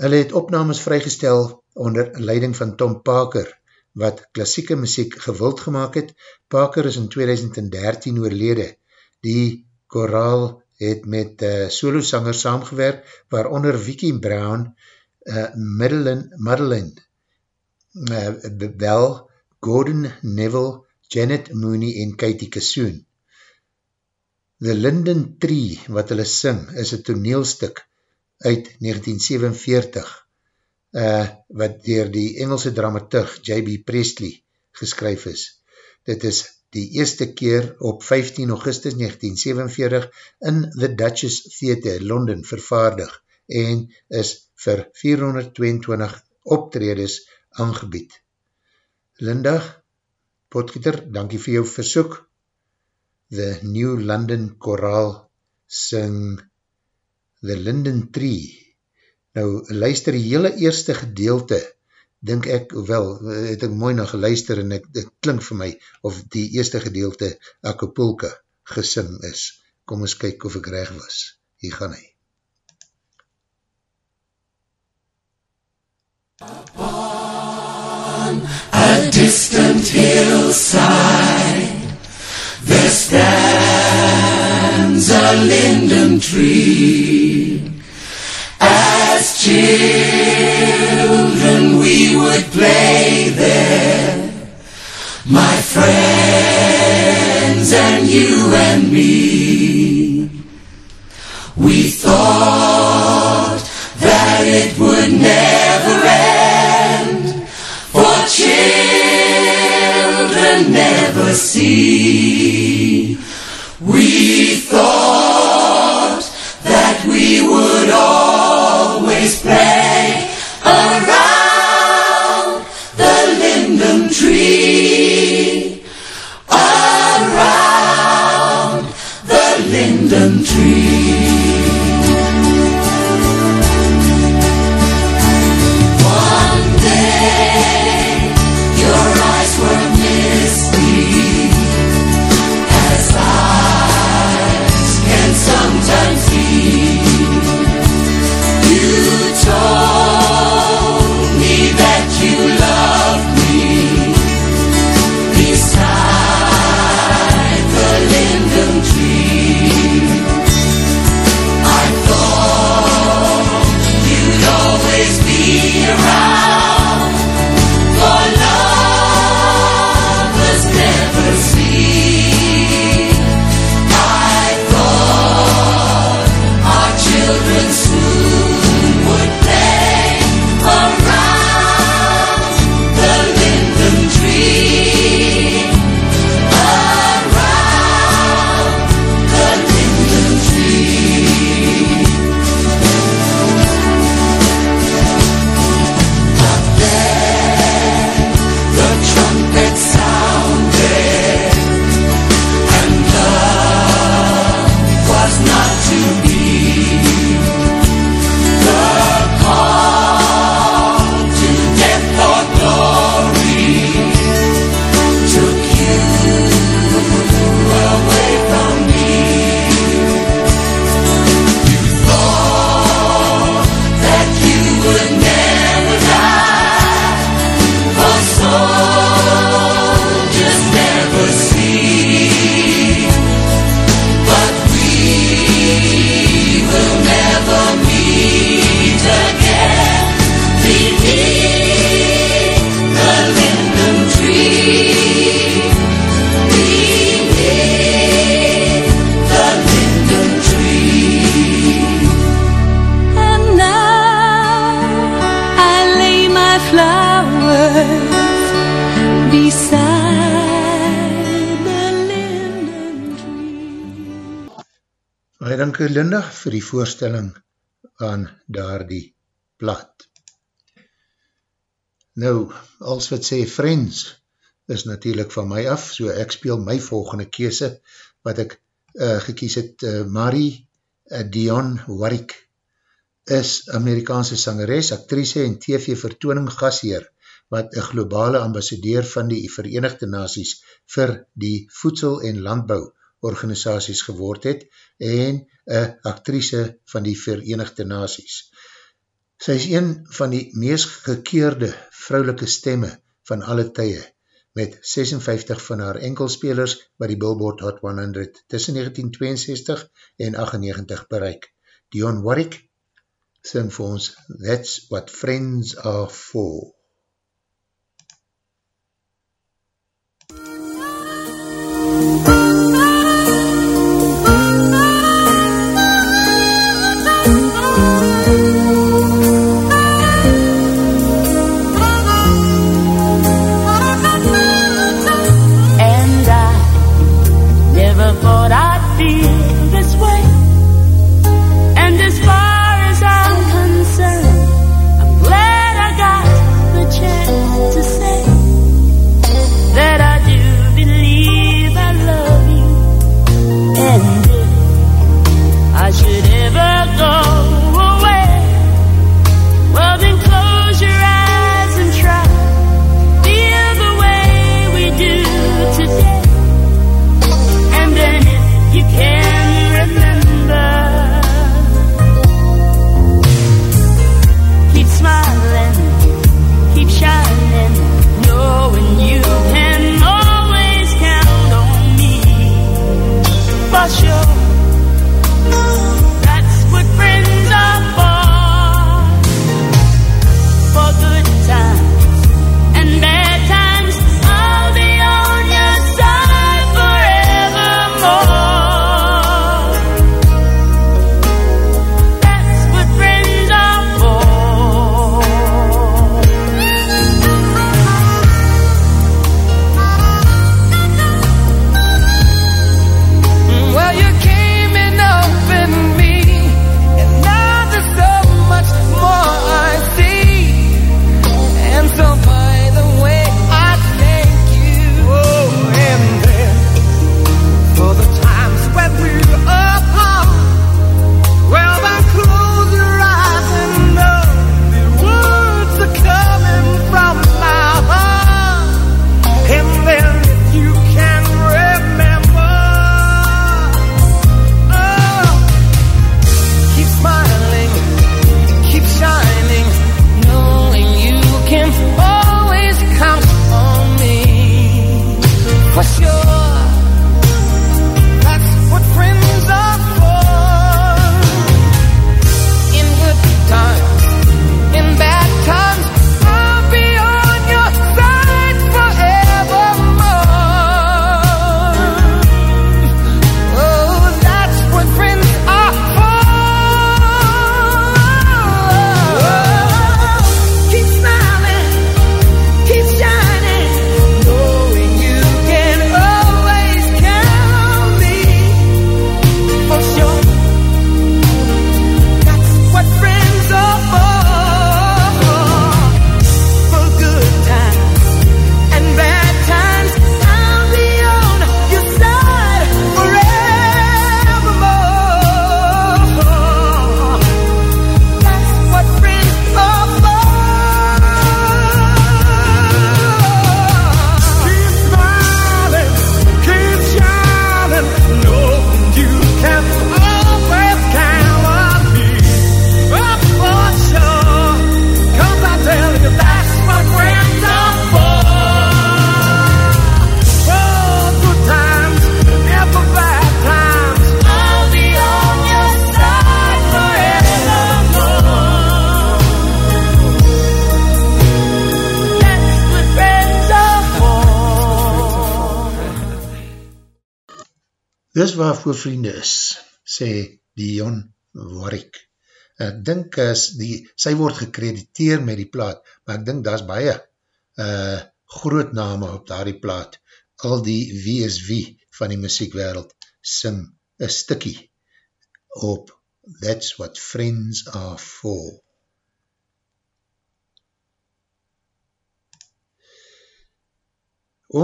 Hulle het opnames vrygestel onder leiding van Tom Parker, wat klassieke muziek gewild gemaakt het. Parker is in 2013 oorlede. Die Koraal het met uh, solo-sanger saamgewerk, waaronder Vicky Brown, uh, Madeline, Madeline uh, Bell, Gordon Neville, Janet Mooney en Katie Kassoon. The Linden Tree, wat hulle sing, is een toneelstuk uit 1947, uh, wat dier die Engelse dramaturg J.B. Presley geskryf is. Dit is die eerste keer op 15 augustus 1947 in The Duchess Theatre London vervaardig en is vir 422 optredes aangebied. Linda, Potgieter, dankie vir jou versoek. The New London Choral sing The Linden Tree. Nou, luister die hele eerste gedeelte denk ek, wel, het ek mooi na geluister en ek, het klink vir my of die eerste gedeelte Acapulco gesing is. Kom ons kyk of ek reg was. Hier gaan hy. Upon a distant hillside There stands a linden tree children we would play there. My friends and you and me We thought that it would never end For children never see. We thought that we would always play around the linden tree, around the linden tree. One day die voorstelling aan daar die plaat. Nou, als wat sê Friends is natuurlijk van my af, so ek speel my volgende kese, wat ek uh, gekies het, uh, Marie uh, Dion Warwick is Amerikaanse sangeres, actrice en TV vertooning gasheer, wat een globale ambassadeur van die Verenigde Naties vir die voedsel- en landbouorganisaties geword het en een actrice van die Verenigde Naties. Sy is een van die meest gekeerde vrouwelike stemme van alle tye, met 56 van haar enkelspelers by die Billboard Hot 100 tussen 1962 en 98 bereik. Dion Warwick sing vir ons That's What Friends Are For. And Dis waarvoor vriende is, sê Dion Warwick. Ek dink as die, sy word gekrediteer met die plaat, maar ek dink daar is baie uh, groot name op daar die plaat. Al die wie is wie van die muziekwereld sing een stikkie op That's What Friends Are For.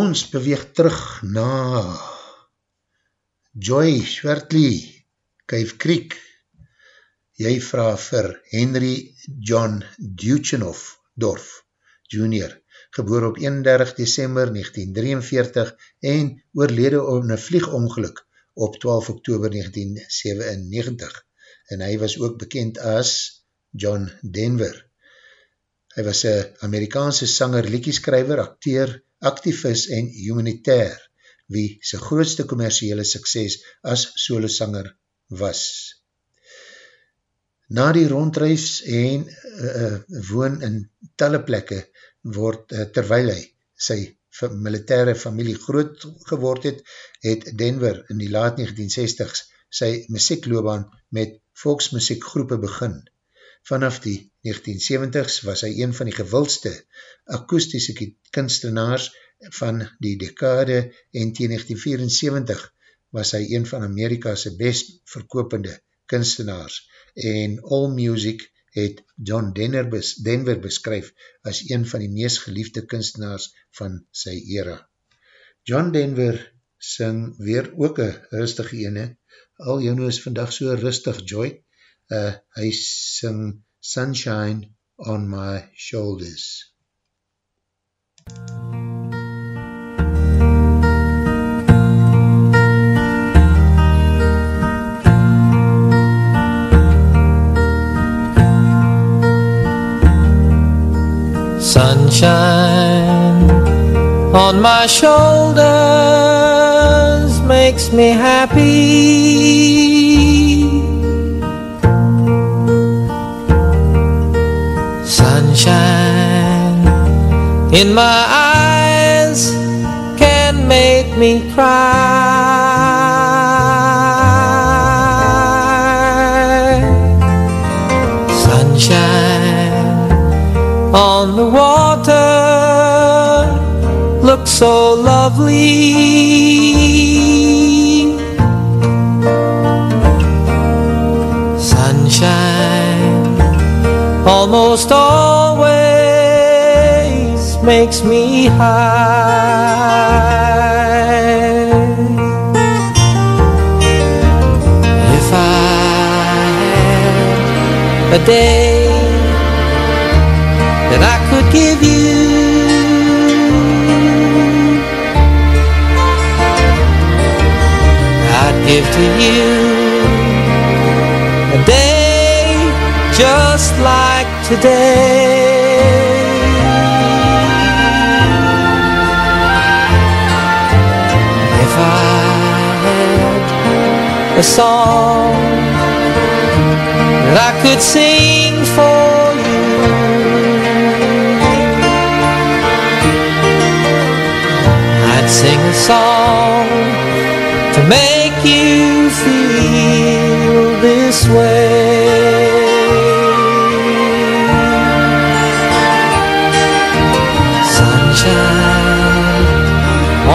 Ons beweeg terug na Joy Swertley, Cave Creek. Jy vraag vir Henry John Duchenoff Dorf Jr., geboor op 31 december 1943 en oorlede op een vliegongeluk op 12 oktober 1997 en hy was ook bekend as John Denver. Hy was een Amerikaanse sanger, liekieskrijver, acteur, activist en humanitair, wie sy grootste commerciële sukses as solosanger was. Na die rondreis en uh, woon in talle plekke word, uh, terwijl hy sy militaire familie groot geword het, het Denver in die laat 1960s sy muziekloobaan met volksmuziekgroepen begin. Vanaf die 1970s was hy een van die gewildste akoestische kunstenaars van die dekade en tegen 1974 was hy een van Amerika's best verkopende kunstenaars en All Music het John Denver, bes, Denver beskryf as een van die meest geliefde kunstenaars van sy era. John Denver sing weer ook een rustige ene, al jou nou is vandag so rustig, Joy, uh, hy sing Sunshine on my shoulders. Sunshine on my shoulders makes me happy. Sunshine in my eyes can make me cry. The water looks so lovely. Sunshine almost always makes me high. If I had a day give you. I'd give to you a day just like today. If I had a song that I could sing sing a song to make you feel this way. Sunshine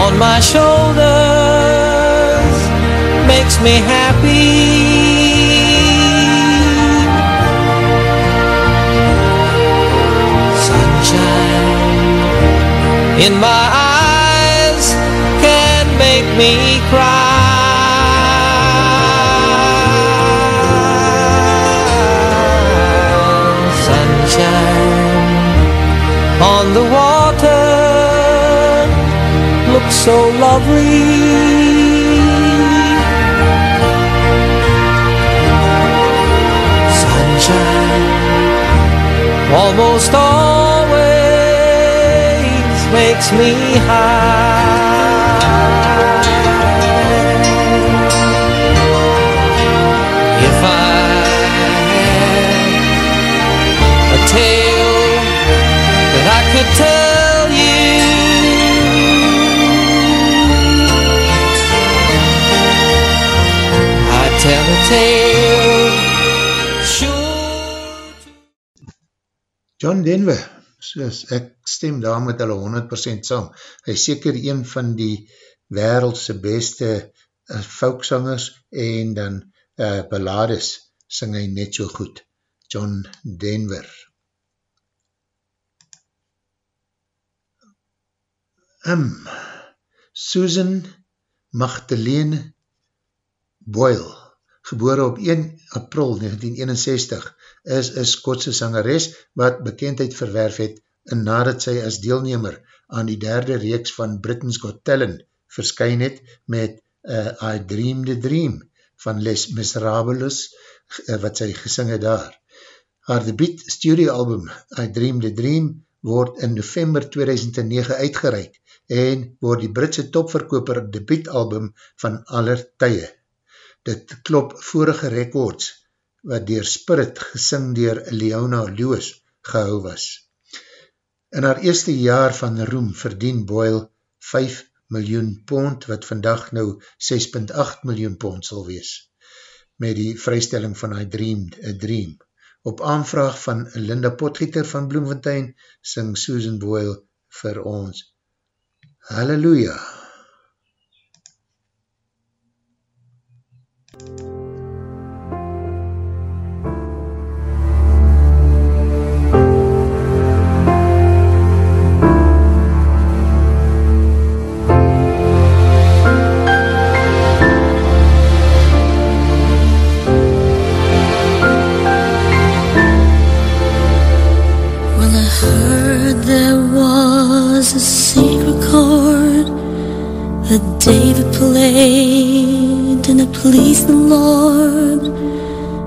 on my shoulders makes me happy. Sunshine in my eyes me cry. Sunshine on the water looks so lovely. Sunshine almost always makes me high. John Denver, soos ek stem daar met hulle 100% saam, hy is seker een van die wereldse beste uh, folksangers en dan uh, ballades sing hy net so goed. John Denver. Um, Susan Magdalene Boyle, gebore op 1 april 1961, is een Skotse sangeres wat bekendheid verwerf het en nadat sy as deelnemer aan die derde reeks van Britain's Got Talent verskyn het met uh, I Dream the Dream van Les Miserables uh, wat sy gesing het daar. Haar debiet studioalbum I Dream the Dream word in november 2009 uitgereik en word die Britse topverkoper debietalbum van aller tye. Dit klop vorige records wat dier Spirit gesing dier Leona Lewis gehou was. In haar eerste jaar van roem verdien Boyle 5 miljoen pond, wat vandag nou 6.8 miljoen pond sal wees, met die vrystelling van I Dreamed a Dream. Op aanvraag van Linda Potgieter van Bloemfontein sing Susan Boyle vir ons. Halleluja! David played and it pleased the Lord,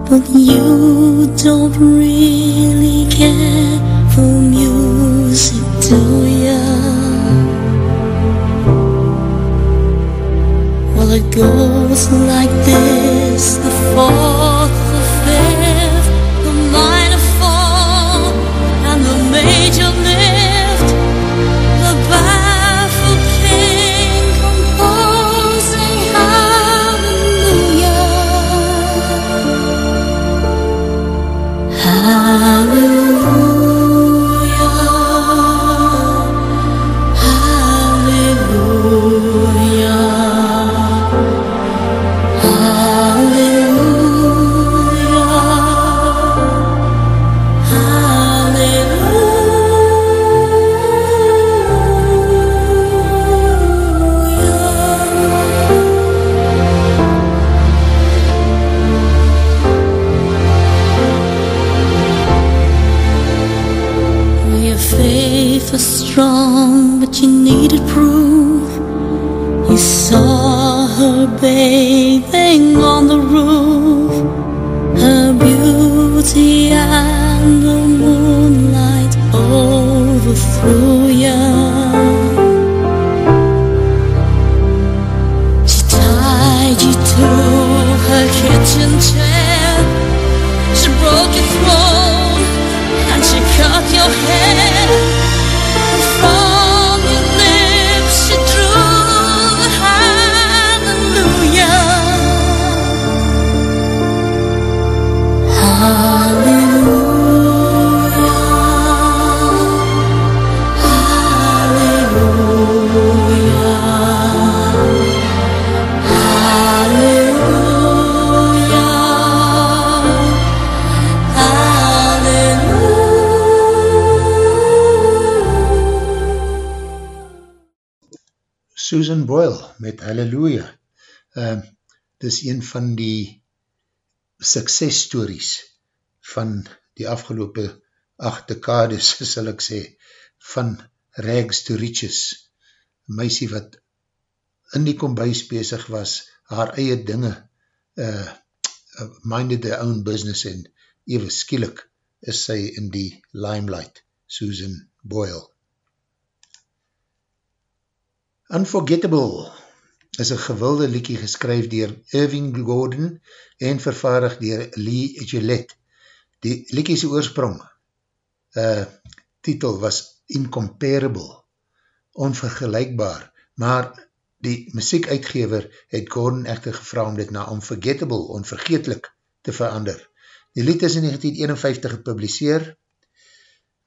but you don't really care for music, do ya? Well, it goes like this: the fourth, hallelujah. Met Halleluja. Uh, dis een van die successtories van die afgelopen acht dekades, sal ek sê, van rags to riches. Meisie wat in die kombuis bezig was, haar eie dinge, uh, minded their own business en even skielik is sy in die limelight, Susan Boyle. Unforgettable is een gewilde liekie geskryf dier Irving Gordon en vervaardig dier Lee Gillette. Die liekiese oorsprong uh, titel was Incomparable, onvergelijkbaar, maar die muziekuitgever het Gordon echter gevra om dit na Unforgettable, onvergeetlik te verander. Die lied is in 1951 gepubliseer.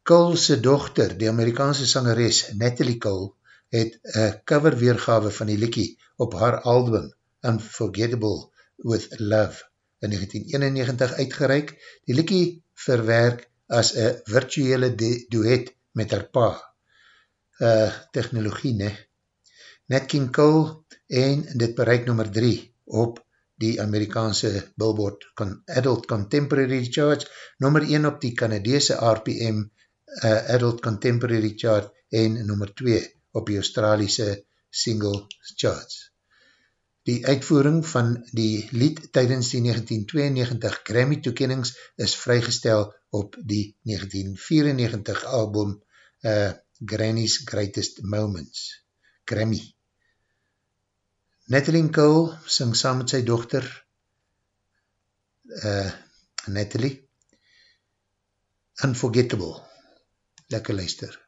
Cole's dochter, die Amerikaanse sangeres Natalie Cole, het een coverweergave van die liekie op haar album Unforgettable with Love in 1991 uitgereik. Die liekie verwerk as een virtuele duet met haar pa. Uh, technologie, ne? Nat King Cole en dit bereik nummer 3 op die Amerikaanse Billboard Con Adult Contemporary Chart, nummer 1 op die Canadese RPM uh, Adult Contemporary Chart en nummer 2 op die Australiese Single Charts. Die uitvoering van die lied tydens die 1992 Grammy toekennings is vrygestel op die 1994 album uh, Granny's Greatest Moments, Grammy. Natalie Cole sing saam met sy dochter uh, Natalie Unforgettable. Lekker luister.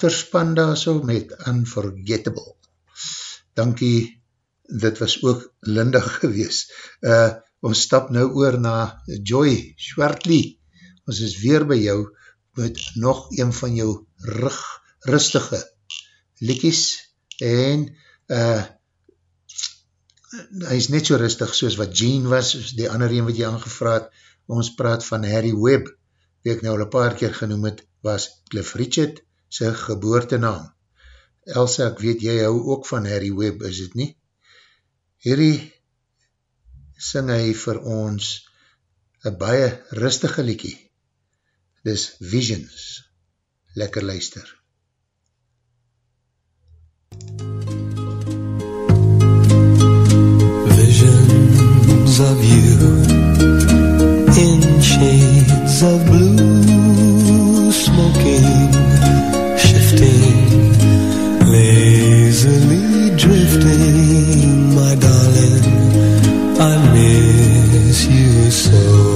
Dochterspan daar so met Unforgettable. Dankie, dit was ook Linda gewees. Uh, ons stap nou oor na Joy Schwartley. Ons is weer by jou met nog een van jou rug, rustige liekies en uh, hy is net so rustig soos wat Jean was, die ander een wat jy aangevraad. Ons praat van Harry Webb, wie ek nou al een paar keer genoem het, was Cliff Richard, sy geboortenaam. Elsa, ek weet jy hou ook van Harry Webb, is het nie? Hierdie sing hy vir ons een baie rustige liekie. Dis Visions. Lekker luister. Visions of you In shades of blue Smoking lazily drifting, my darling. I miss you so.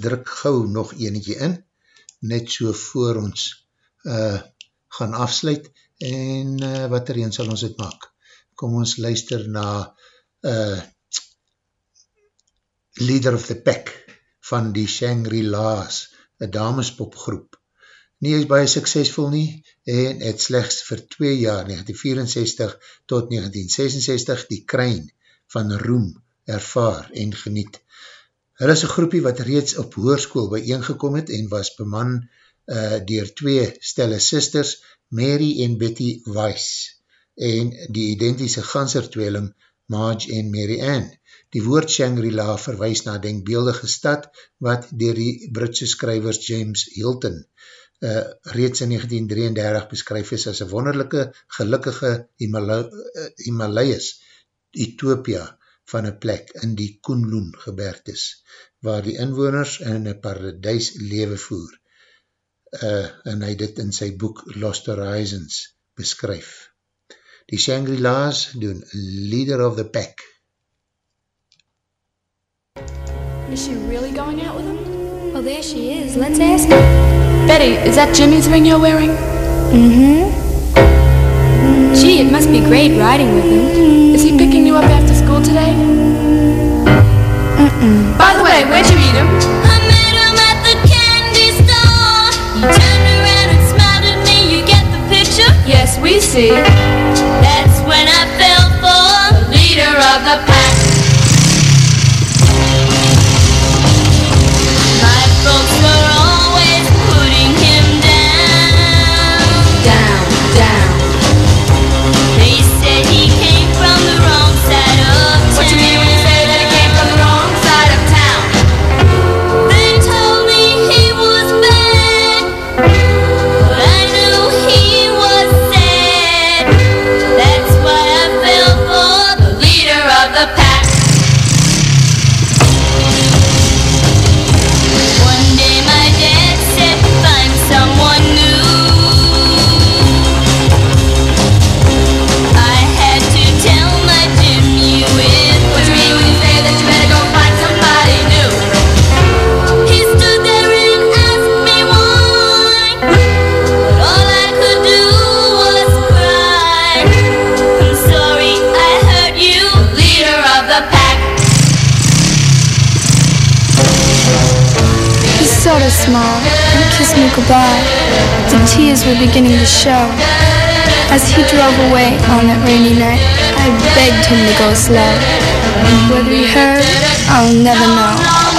Druk gauw nog enetje in, net so voor ons uh, gaan afsluit, en uh, wat er een sal ons het maak. Kom ons luister na uh, Leader of the Pack van die Shangri-La's, een damespopgroep. Nie is baie suksesvol nie, en het slechts vir 2 jaar, 1964 tot 1966, die kruin van roem ervaar en geniet. Hulle is een groepie wat reeds op hoerskoel bijeengekom het en was beman uh, dier twee stelle sisters, Mary en Betty Weiss, en die identische gansertweeling Marge en Mary Ann. Die woord Shangri-La verwijs na denkbeeldige stad wat dier die Britse skrywers James Hilton uh, reeds in 1933 beskryf is as een wonderlijke, gelukkige Himala uh, Himalayas, Ethiopia, van een plek in die Koenloen gebergtes, waar die inwoners in een paradijs lewe voer. Uh, en hy dit in sy boek Lost Horizons beskryf. Die Shangri-La's doen Leader of the Pack. Is she really going out with him? Well, there she is. Let's ask her. Betty, is that Jimmy's ring you're wearing? Mm-hmm. Gee, it must be great riding with him. Is he picking you up after school today? Mm-mm. By the way, where'd you meet him? I met him at the candy store. He turned around and smiled at me. You get the picture? Yes, we see. That's when I fell for The leader of the pack. Beginning to show. As he drove away on that rainy night, I begged him to go slow. Whether he heard, I'll never know.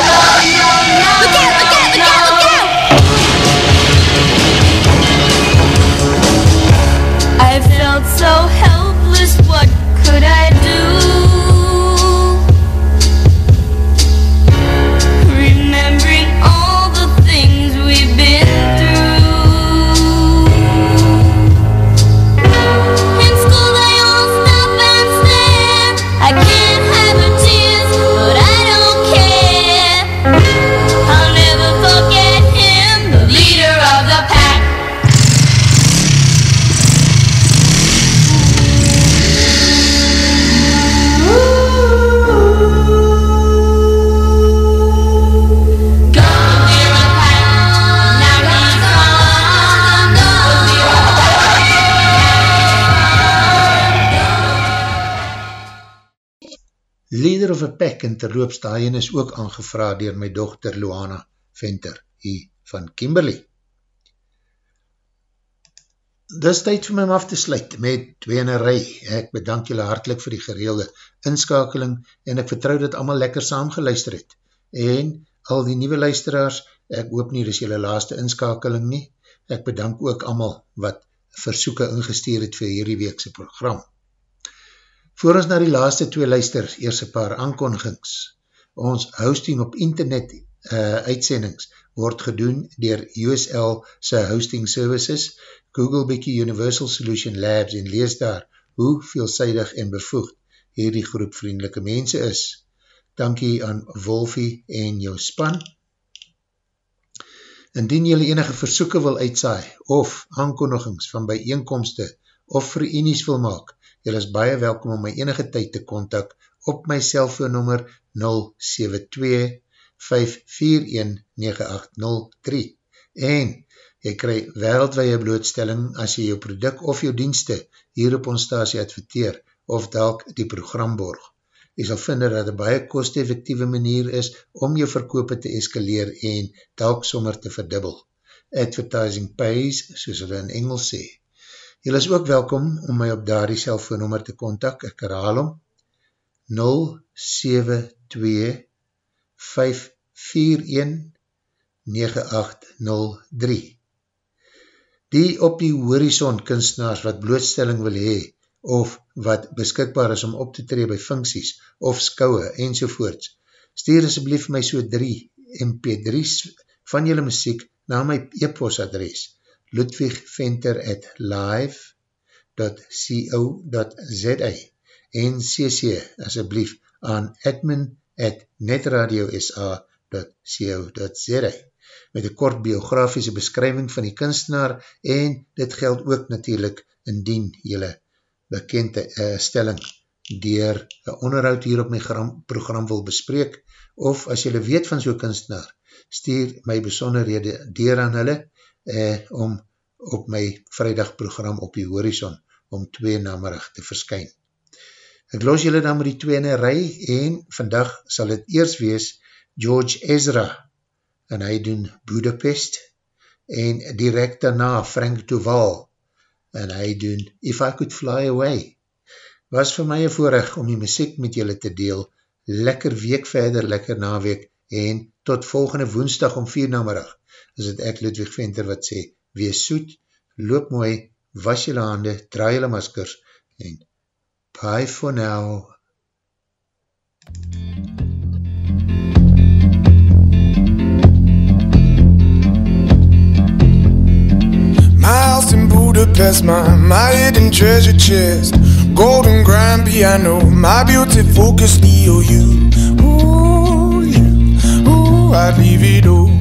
In terloops daarin is ook aangevraad dier my dochter Luana Venter hier van Kimberley. Dis tyd vir my om af te sluit met twee in een rij. Ek bedank julle hartelijk vir die gereelde inskakeling en ek vertrouw dat allemaal lekker saamgeluister het. En al die nieuwe luisteraars, ek hoop nie, dis julle laaste inskakeling nie. Ek bedank ook allemaal wat versoeken ingesteer het vir hierdie weekse program. Voor ons na die laaste twee luisters, eers een paar aankondigings. Ons hosting op internet uh, uitsendings word gedoen dier USL sy hosting services, Google Bikkie Universal Solution Labs en lees daar hoe veelzijdig en bevoegd hierdie groep vriendelike mense is. Dankie aan Wolfie en jou span. Indien jylle enige versoeken wil uitsaai of aankondigings van bijeenkomste of verenies wil maak, Julle is baie welkom om my enige tyd te kontak op my cellfoonnummer 072-541-9803 en jy krij wereldwee blootstelling as jy jou product of jou dienste hier op ons stasie adverteer of dalk die program borg. Jy sal vind dat het baie kost-effectieve manier is om jou verkoop te eskaleer en dalk sommer te verdubbel. Advertising pays, soos hulle in Engels sê. Julle is ook welkom om my op daar die cellfoonnummer te kontak. Ek herhaal om 072-541-9803 Die op die horizon kunstenaars wat blootstelling wil hee of wat beskikbaar is om op te tree by funksies of skouwe enzovoorts, stuur asblief my so 3 mp3's van julle muziek na my e-post adres 072 ludwigventer at live.co.za en cc asjeblief aan admin at netradiosa.co.za met een kort biografische beskrywing van die kunstenaar en dit geld ook natuurlijk indien jylle bekende uh, stelling dier een onderhoud hier op my program wil bespreek of as jylle weet van so'n kunstenaar stuur my besonderhede dier aan hulle eh, om op my vrijdagprogram op die horizon om twee namerig te verskyn. Ek los julle dan met die twee in een rij en vandag sal het eers wees George Ezra en hy doen Budapest en direct daarna Frank Duval en hy doen If I Could Fly Away. Was vir my een voorrecht om die muziek met julle te deel, lekker week verder, lekker naweek en tot volgende woensdag om vier namerig is het ek Ludwig Venter wat sê, wees soet, loop mooi, was jylle hande, draai jylle maskers, en bye for now. My house in Budapest, my, my hidden treasure chest. Golden grand piano, my beauty focus EOU Ooh, you, ooh, I'd leave it all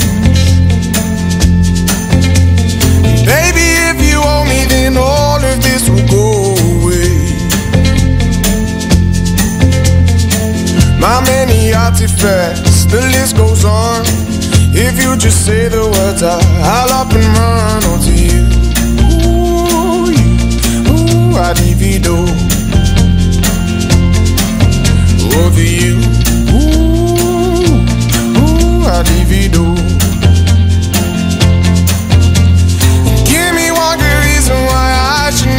then all of this will go away. My many artifacts, the list goes on. If you just say the words, I, I'll up and run onto you. Ooh, you, ooh, I divido. Over you, ooh, ooh, I divido.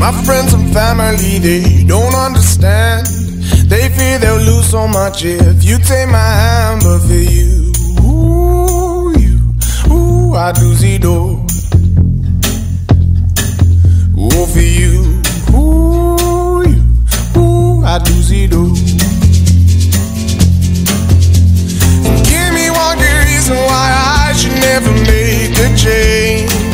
maybe they don't understand. They fear they'll lose so much if you take my hand, but for you, ooh, you, ooh, I do see door. Ooh, for you, ooh, you, ooh, I do see door. Give me one good reason why I should never make a change.